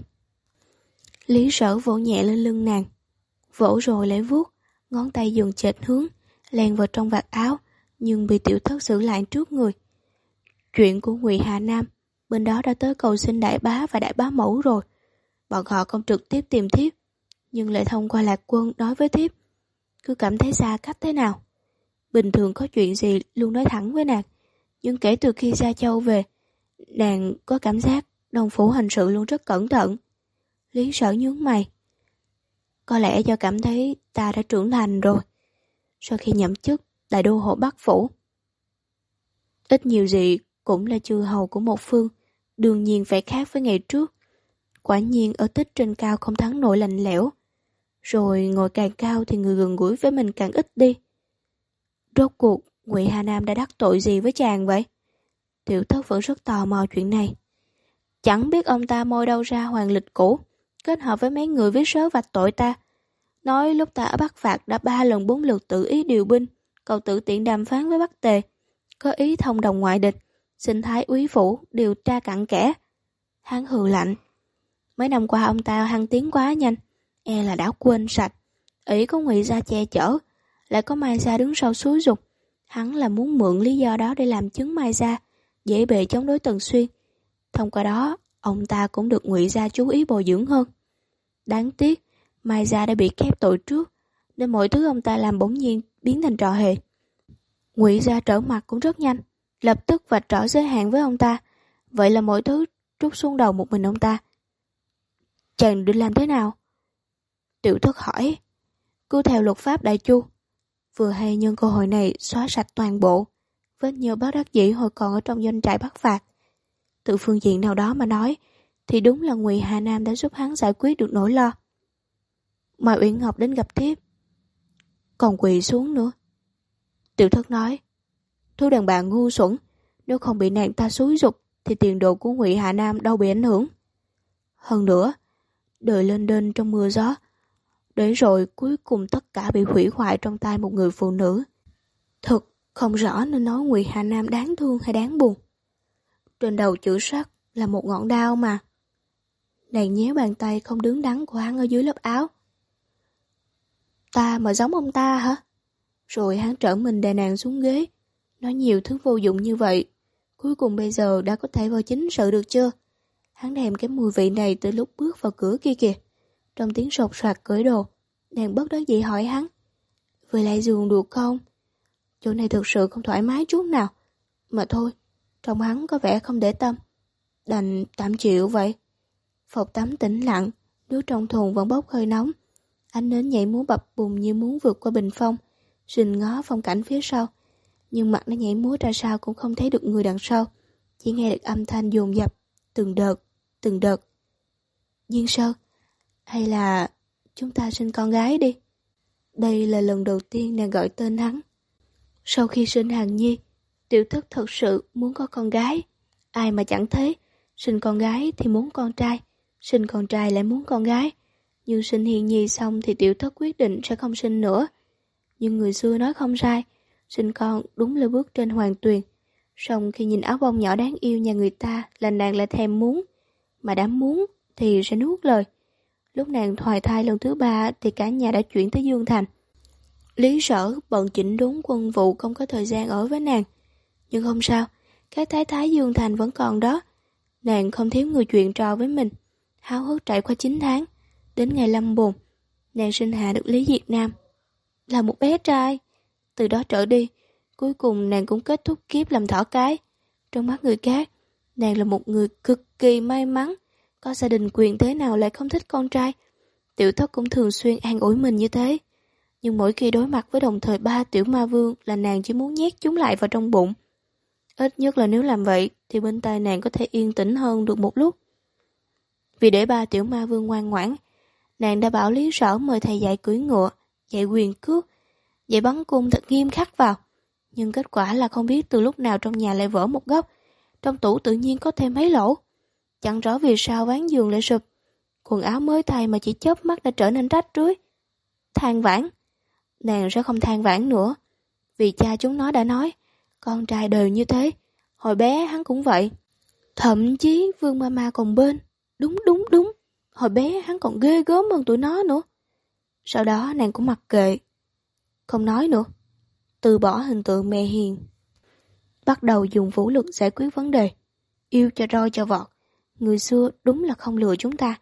Lý sở vỗ nhẹ lên lưng nàng. Vỗ rồi lấy vuốt, ngón tay dùng chệch hướng, len vào trong vạt áo, nhưng bị tiểu thất xử lại trước người. Chuyện của Ngụy Hà Nam, bên đó đã tới cầu xin đại bá và đại bá mẫu rồi. Bọn họ không trực tiếp tìm thiếp, nhưng lại thông qua lạc quân nói với thiếp. Cứ cảm thấy xa cách thế nào. Bình thường có chuyện gì luôn nói thẳng với nàng, nhưng kể từ khi Gia Châu về, nàng có cảm giác đồng phủ hành sự luôn rất cẩn thận. Lý sở nhướng mày. Có lẽ do cảm thấy ta đã trưởng thành rồi. Sau khi nhậm chức đại đô hộ Bắc Phủ. Ít nhiều gì cũng là chư hầu của một phương, đương nhiên phải khác với ngày trước. Quả nhiên ở tích trên cao không thắng nổi lạnh lẽo. Rồi ngồi càng cao thì người gần gũi với mình càng ít đi. Rốt cuộc, Ngụy Hà Nam đã đắc tội gì với chàng vậy? Tiểu thất vẫn rất tò mò chuyện này. Chẳng biết ông ta môi đâu ra hoàng lịch cũ, kết hợp với mấy người viết sớ vạch tội ta. Nói lúc ta ở Bắc Phạt đã ba lần bốn lượt tự ý điều binh, cầu tự tiện đàm phán với Bắc Tề, có ý thông đồng ngoại địch, sinh thái úy phủ điều tra cặn kẽ. Hắn hừ lạnh. Mấy năm qua ông ta hăng tiến quá nhanh, e là đã quên sạch. Ỷ có ngụy ra che chở, lại có Mai Gia đứng sau suối dục. Hắn là muốn mượn lý do đó để làm chứng Mai Gia, dễ bề chống đối Tần Xuyên. Thông qua đó, ông ta cũng được ngụy Gia chú ý bồi dưỡng hơn. Đáng tiếc, Mai Gia đã bị khép tội trước, nên mọi thứ ông ta làm bỗng nhiên biến thành trò hề. Ngụy Gia trở mặt cũng rất nhanh, lập tức vạch rõ giới hạn với ông ta. Vậy là mọi thứ trút xuống đầu một mình ông ta. Chàng định làm thế nào? Tiểu thất hỏi. Cứ theo luật pháp đại chu. Vừa hay nhân cơ hội này xóa sạch toàn bộ. Vết nhơ bác đắc dĩ hồi còn ở trong doanh trại bắt phạt. Từ phương diện nào đó mà nói, thì đúng là Ngụy Hà Nam đã giúp hắn giải quyết được nỗi lo. mời Uyển Ngọc đến gặp tiếp. Còn quỳ xuống nữa. Tiểu thất nói, Thu đàn bà ngu xuẩn, nếu không bị nàng ta xúi dục thì tiền đồ của Ngụy Hà Nam đâu bị ảnh hưởng. Hơn nữa, đời lên đên trong mưa gió, để rồi cuối cùng tất cả bị hủy hoại trong tay một người phụ nữ. Thực không rõ nên nói Ngụy Hà Nam đáng thương hay đáng buồn. Trên đầu chữ sắt là một ngọn đao mà. Nàng nhéo bàn tay không đứng đắn của hắn ở dưới lớp áo. Ta mà giống ông ta hả? Rồi hắn trở mình đè nàng xuống ghế. Nói nhiều thứ vô dụng như vậy. Cuối cùng bây giờ đã có thể vào chính sự được chưa? Hắn đem cái mùi vị này từ lúc bước vào cửa kia kìa. Trong tiếng sột soạt cởi đồ, nàng bất đắc dĩ hỏi hắn. Về lại giường được không? Chỗ này thực sự không thoải mái chút nào. Mà thôi, trong hắn có vẻ không để tâm. Đành tạm chịu vậy. Phòng tắm tĩnh lặng, nước trong thùng vẫn bốc hơi nóng. Ánh nến nhảy múa bập bùng như muốn vượt qua bình phong, rình ngó phong cảnh phía sau. Nhưng mặt nó nhảy múa ra sao cũng không thấy được người đằng sau. Chỉ nghe được âm thanh dồn dập, từng đợt, từng đợt. Nhiên Sơn, hay là chúng ta sinh con gái đi? Đây là lần đầu tiên nàng gọi tên hắn. Sau khi sinh Hàng Nhi, tiểu thất thật sự muốn có con gái. Ai mà chẳng thế, sinh con gái thì muốn con trai, sinh con trai lại muốn con gái. Nhưng sinh Hiền Nhi xong thì tiểu thất quyết định sẽ không sinh nữa. Nhưng người xưa nói không sai, sinh con đúng là bước trên hoàng tuyền. Xong khi nhìn áo bông nhỏ đáng yêu nhà người ta là nàng lại thèm muốn. Mà đã muốn thì sẽ nuốt lời. Lúc nàng thoài thai lần thứ ba thì cả nhà đã chuyển tới Dương Thành. Lý sở bận chỉnh đốn quân vụ không có thời gian ở với nàng. Nhưng không sao, cái thái thái Dương Thành vẫn còn đó. Nàng không thiếu người chuyện trò với mình. Háo hức trải qua 9 tháng. Đến ngày lâm bồn, nàng sinh hạ được Lý Diệt Nam. Là một bé trai. Từ đó trở đi, cuối cùng nàng cũng kết thúc kiếp làm thỏ cái. Trong mắt người khác, nàng là một người cực kỳ may mắn. Có gia đình quyền thế nào lại không thích con trai. Tiểu thất cũng thường xuyên an ủi mình như thế. Nhưng mỗi khi đối mặt với đồng thời ba tiểu ma vương là nàng chỉ muốn nhét chúng lại vào trong bụng. Ít nhất là nếu làm vậy thì bên tai nàng có thể yên tĩnh hơn được một lúc. Vì để ba tiểu ma vương ngoan ngoãn, nàng đã bảo lý sở mời thầy dạy cưỡi ngựa, dạy quyền cước, dạy bắn cung thật nghiêm khắc vào. Nhưng kết quả là không biết từ lúc nào trong nhà lại vỡ một góc, trong tủ tự nhiên có thêm mấy lỗ. Chẳng rõ vì sao ván giường lại sụp, quần áo mới thay mà chỉ chớp mắt đã trở nên rách rưới. Than vãn, nàng sẽ không than vãn nữa, vì cha chúng nó đã nói, con trai đều như thế, hồi bé hắn cũng vậy. Thậm chí Vương Mama còn bên, đúng đúng đúng, hồi bé hắn còn ghê gớm hơn tụi nó nữa. Sau đó nàng cũng mặc kệ, không nói nữa, từ bỏ hình tượng mẹ hiền. Bắt đầu dùng vũ lực giải quyết vấn đề, yêu cho roi cho vọt. Người xưa đúng là không lừa chúng ta.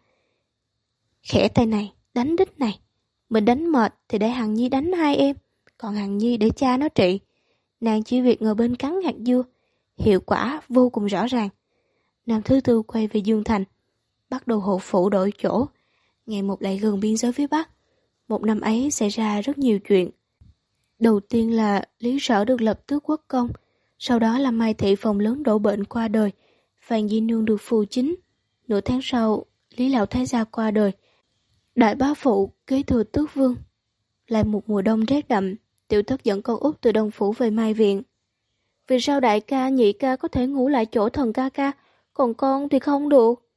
Khẽ tay này, đánh đích này. Mình đánh mệt thì để Hằng Nhi đánh hai em, còn Hằng Nhi để cha nó trị. Nàng chỉ việc ngồi bên cắn hạt dưa, hiệu quả vô cùng rõ ràng. Nam thứ tư quay về Dương Thành, bắt đầu hộ phủ đổi chỗ. Ngày một lại gần biên giới phía Bắc. Một năm ấy xảy ra rất nhiều chuyện. Đầu tiên là Lý Sở được lập tước quốc công, sau đó là Mai Thị phòng lớn đổ bệnh qua đời, Phan Di Nương được phù chính. Nửa tháng sau, Lý Lão Thái Gia qua đời. Đại bá phụ kế thừa tước vương. Lại một mùa đông rét đậm, tiểu thất dẫn con út từ Đông Phủ về Mai Viện. Vì sao đại ca, nhị ca có thể ngủ lại chỗ thần ca ca, còn con thì không được?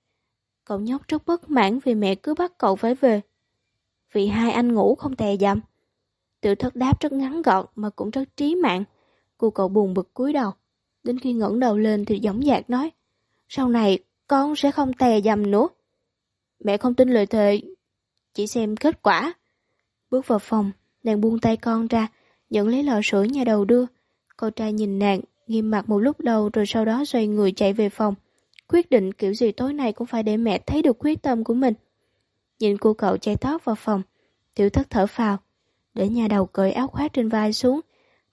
Cậu nhóc rất bất mãn vì mẹ cứ bắt cậu phải về. Vì hai anh ngủ không tè dặm. Tiểu thất đáp rất ngắn gọn mà cũng rất trí mạng. Cô cậu buồn bực cúi đầu. Đến khi ngẩng đầu lên thì giống dạc nói. Sau này con sẽ không tè dầm nữa. Mẹ không tin lời thề, chỉ xem kết quả. Bước vào phòng, nàng buông tay con ra, nhận lấy lọ sữa nhà đầu đưa. cậu trai nhìn nàng, nghiêm mặt một lúc lâu rồi sau đó xoay người chạy về phòng. Quyết định kiểu gì tối nay cũng phải để mẹ thấy được quyết tâm của mình. Nhìn cô cậu chạy tót vào phòng, tiểu thất thở phào, để nhà đầu cởi áo khoác trên vai xuống,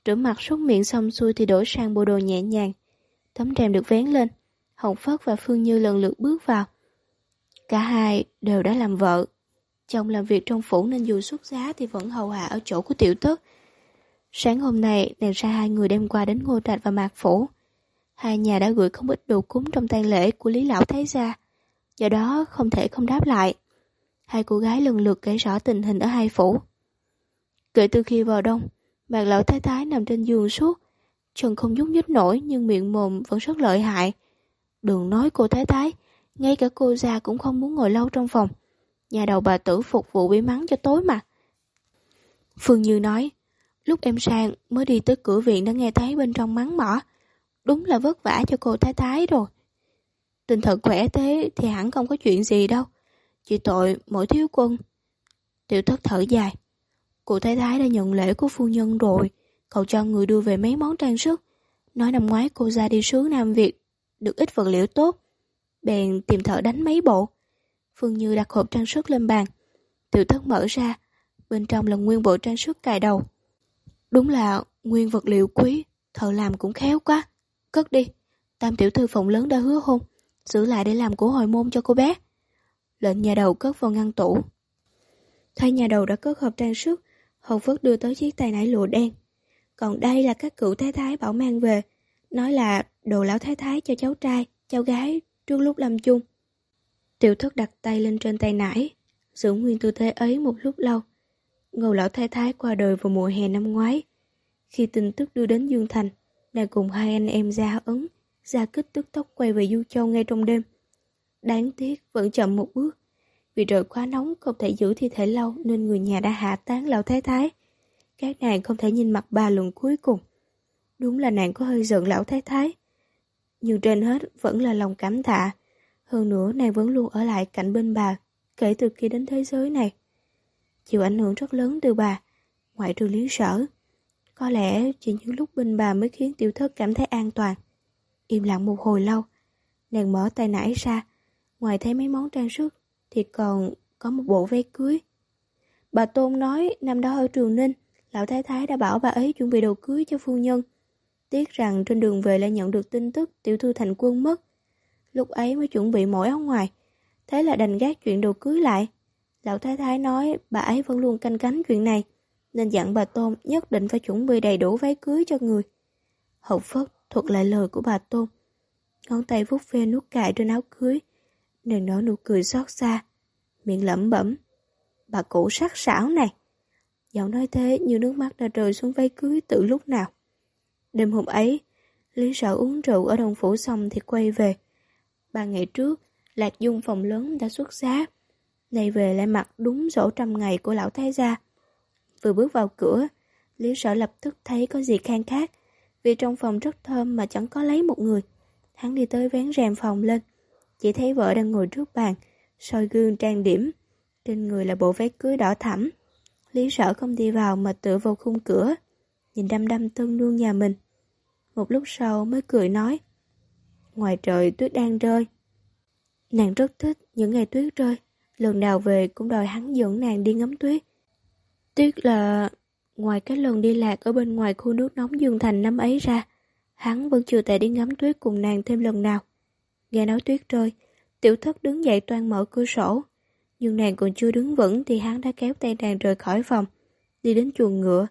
rửa mặt súc miệng xong xuôi thì đổi sang bộ đồ nhẹ nhàng. Tấm rèm được vén lên, Hồng Phất và Phương Như lần lượt bước vào. Cả hai đều đã làm vợ. Chồng làm việc trong phủ nên dù xuất giá thì vẫn hầu hạ ở chỗ của tiểu thất. Sáng hôm nay, nàng ra hai người đem qua đến Ngô Trạch và Mạc Phủ. Hai nhà đã gửi không ít đồ cúng trong tang lễ của Lý Lão Thái Gia. Do đó không thể không đáp lại. Hai cô gái lần lượt kể rõ tình hình ở hai phủ. Kể từ khi vào đông, Mạc Lão Thái Thái nằm trên giường suốt. Chân không nhúc nhích nổi nhưng miệng mồm vẫn rất lợi hại. Đừng nói cô Thái Thái, ngay cả cô già cũng không muốn ngồi lâu trong phòng. Nhà đầu bà tử phục vụ bị mắng cho tối mà. Phương Như nói, lúc em sang mới đi tới cửa viện đã nghe thấy bên trong mắng mỏ. Đúng là vất vả cho cô Thái Thái rồi. Tinh thần khỏe thế thì hẳn không có chuyện gì đâu. Chỉ tội mỗi thiếu quân. Tiểu thất thở dài. Cô Thái Thái đã nhận lễ của phu nhân rồi. Cậu cho người đưa về mấy món trang sức. Nói năm ngoái cô ra đi sứ Nam Việt được ít vật liệu tốt. Bèn tìm thợ đánh mấy bộ. Phương Như đặt hộp trang sức lên bàn. Tiểu thất mở ra, bên trong là nguyên bộ trang sức cài đầu. Đúng là nguyên vật liệu quý, thợ làm cũng khéo quá. Cất đi, tam tiểu thư phòng lớn đã hứa hôn, giữ lại để làm của hồi môn cho cô bé. Lệnh nhà đầu cất vào ngăn tủ. Thay nhà đầu đã cất hộp trang sức, Hồng Phước đưa tới chiếc tay nải lụa đen. Còn đây là các cựu thái thái bảo mang về, nói là đồ lão thái thái cho cháu trai, cháu gái trước lúc làm chung. Tiểu thất đặt tay lên trên tay nải, giữ nguyên tư thế ấy một lúc lâu. Ngô lão thái thái qua đời vào mùa hè năm ngoái. Khi tin tức đưa đến Dương Thành, nàng cùng hai anh em ra ấn, ra kích tức tốc quay về Du Châu ngay trong đêm. Đáng tiếc vẫn chậm một bước. Vì trời quá nóng không thể giữ thi thể lâu nên người nhà đã hạ tán lão thái thái. Các nàng không thể nhìn mặt bà lần cuối cùng. Đúng là nàng có hơi giận lão thái thái. Nhưng trên hết vẫn là lòng cảm tạ. Hơn nữa nàng vẫn luôn ở lại cạnh bên bà kể từ khi đến thế giới này. Chịu ảnh hưởng rất lớn từ bà, ngoại trừ lý sở. Có lẽ chỉ những lúc bên bà mới khiến tiểu thất cảm thấy an toàn. Im lặng một hồi lâu, nàng mở tay nải ra, ngoài thấy mấy món trang sức thì còn có một bộ váy cưới. Bà Tôn nói năm đó ở Trường Ninh, lão thái thái đã bảo bà ấy chuẩn bị đồ cưới cho phu nhân. Tiếc rằng trên đường về lại nhận được tin tức tiểu thư thành quân mất. Lúc ấy mới chuẩn bị mỗi áo ngoài, thế là đành gác chuyện đồ cưới lại. Lão thái thái nói bà ấy vẫn luôn canh cánh chuyện này, nên dặn bà Tôn nhất định phải chuẩn bị đầy đủ váy cưới cho người. Hậu Phất thuật lại lời của bà Tôn. Ngón tay vuốt ve nút cài trên áo cưới, nàng nở nụ cười xót xa, miệng lẩm bẩm. Bà cụ sắc sảo này. Giọng nói thế như nước mắt đã rơi xuống váy cưới từ lúc nào. Đêm hôm ấy, Lý sợ uống rượu ở đồng phủ xong thì quay về. Ba ngày trước, Lạc Dung phòng lớn đã xuất giá. Này về lại mặc đúng sổ trăm ngày của lão thái gia. Vừa bước vào cửa, Lý sợ lập tức thấy có gì khang khác, vì trong phòng rất thơm mà chẳng có lấy một người. Hắn đi tới vén rèm phòng lên, chỉ thấy vợ đang ngồi trước bàn, soi gương trang điểm. Trên người là bộ váy cưới đỏ thẳm. Lý Sở không đi vào mà tựa vào khung cửa, nhìn đăm đăm tân nương nhà mình. Một lúc sau mới cười nói, ngoài trời tuyết đang rơi. Nàng rất thích những ngày tuyết rơi, lần nào về cũng đòi hắn dẫn nàng đi ngắm tuyết. Tuyết là ngoài cái lần đi lạc ở bên ngoài khu nước nóng Dương Thành năm ấy ra, hắn vẫn chưa thể đi ngắm tuyết cùng nàng thêm lần nào. Nghe nói tuyết rơi, tiểu thất đứng dậy toan mở cửa sổ. Nhưng nàng còn chưa đứng vững thì hắn đã kéo tay nàng rời khỏi phòng, đi đến chuồng ngựa.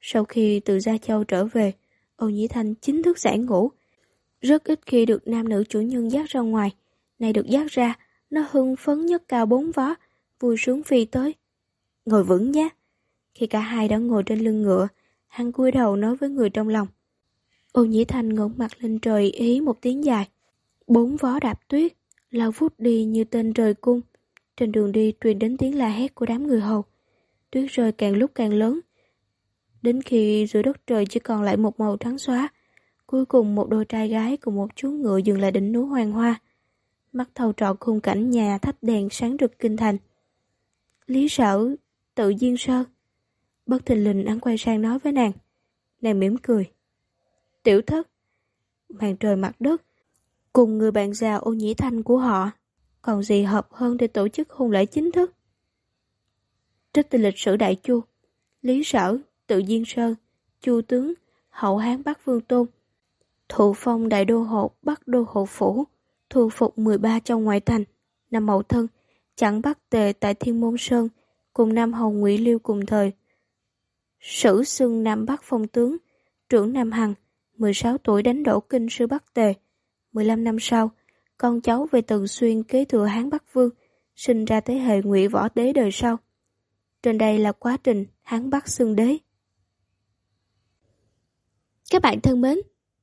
Sau khi từ Gia Châu trở về, Âu Nhĩ Thanh chính thức giải ngủ. Rất ít khi được nam nữ chủ nhân dắt ra ngoài. Này được dắt ra, nó hưng phấn nhất cao bốn vó, vui sướng phi tới. Ngồi vững nhé. Khi cả hai đã ngồi trên lưng ngựa, hắn cúi đầu nói với người trong lòng. Âu Nhĩ Thanh ngẩng mặt lên trời ý một tiếng dài. Bốn vó đạp tuyết, lao vút đi như tên rời cung. Trên đường đi truyền đến tiếng la hét của đám người hầu. Tuyết rơi càng lúc càng lớn. Đến khi giữa đất trời chỉ còn lại một màu trắng xóa, cuối cùng một đôi trai gái cùng một chú ngựa dừng lại đỉnh núi Hoàng Hoa. Mắt thầu trọ khung cảnh nhà thắp đèn sáng rực kinh thành. Lý sở, tự duyên sơ. Bất thình lình hắn quay sang nói với nàng. Nàng mỉm cười. Tiểu thất. Màn trời mặt đất. Cùng người bạn già ô nhĩ thanh của họ. Còn gì hợp hơn để tổ chức hôn lễ chính thức. Trích từ lịch sử Đại Chu. Lý sở, tự diên sơ. Chu tướng, hậu hán Bắc Vương Tôn. Thụ phong đại đô hộ Bắc đô hộ phủ. Thu phục 13 trong ngoại thành. Năm mậu thân, chẳng bắt tề tại Thiên Môn Sơn cùng Nam Hầu Ngụy Liêu cùng thời. Sử xưng Nam Bắc Phong Tướng, trưởng Nam Hằng, 16 tuổi đánh đổ kinh sư Bắc Tề. 15 năm sau, con cháu về Tần Xuyên kế thừa Hán Bắc Vương, sinh ra thế hệ Ngụy Võ Đế đời sau. Trên đây là quá trình Hán Bắc xưng đế. Các bạn thân mến,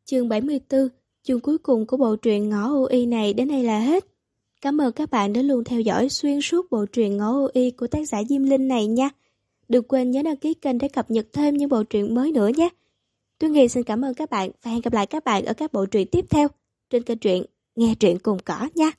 chương 74, chương cuối cùng của bộ truyện Ngõ ô y này đến đây là hết. Cảm ơn các bạn đã luôn theo dõi xuyên suốt bộ truyện Ngõ ô y của tác giả Diêm Linh này nha. Đừng quên nhớ đăng ký kênh để cập nhật thêm những bộ truyện mới nữa nhé. Tuyên Nghi xin cảm ơn các bạn và hẹn gặp lại các bạn ở các bộ truyện tiếp theo trên kênh truyện Nghe Truyện Cùng Cỏ nha.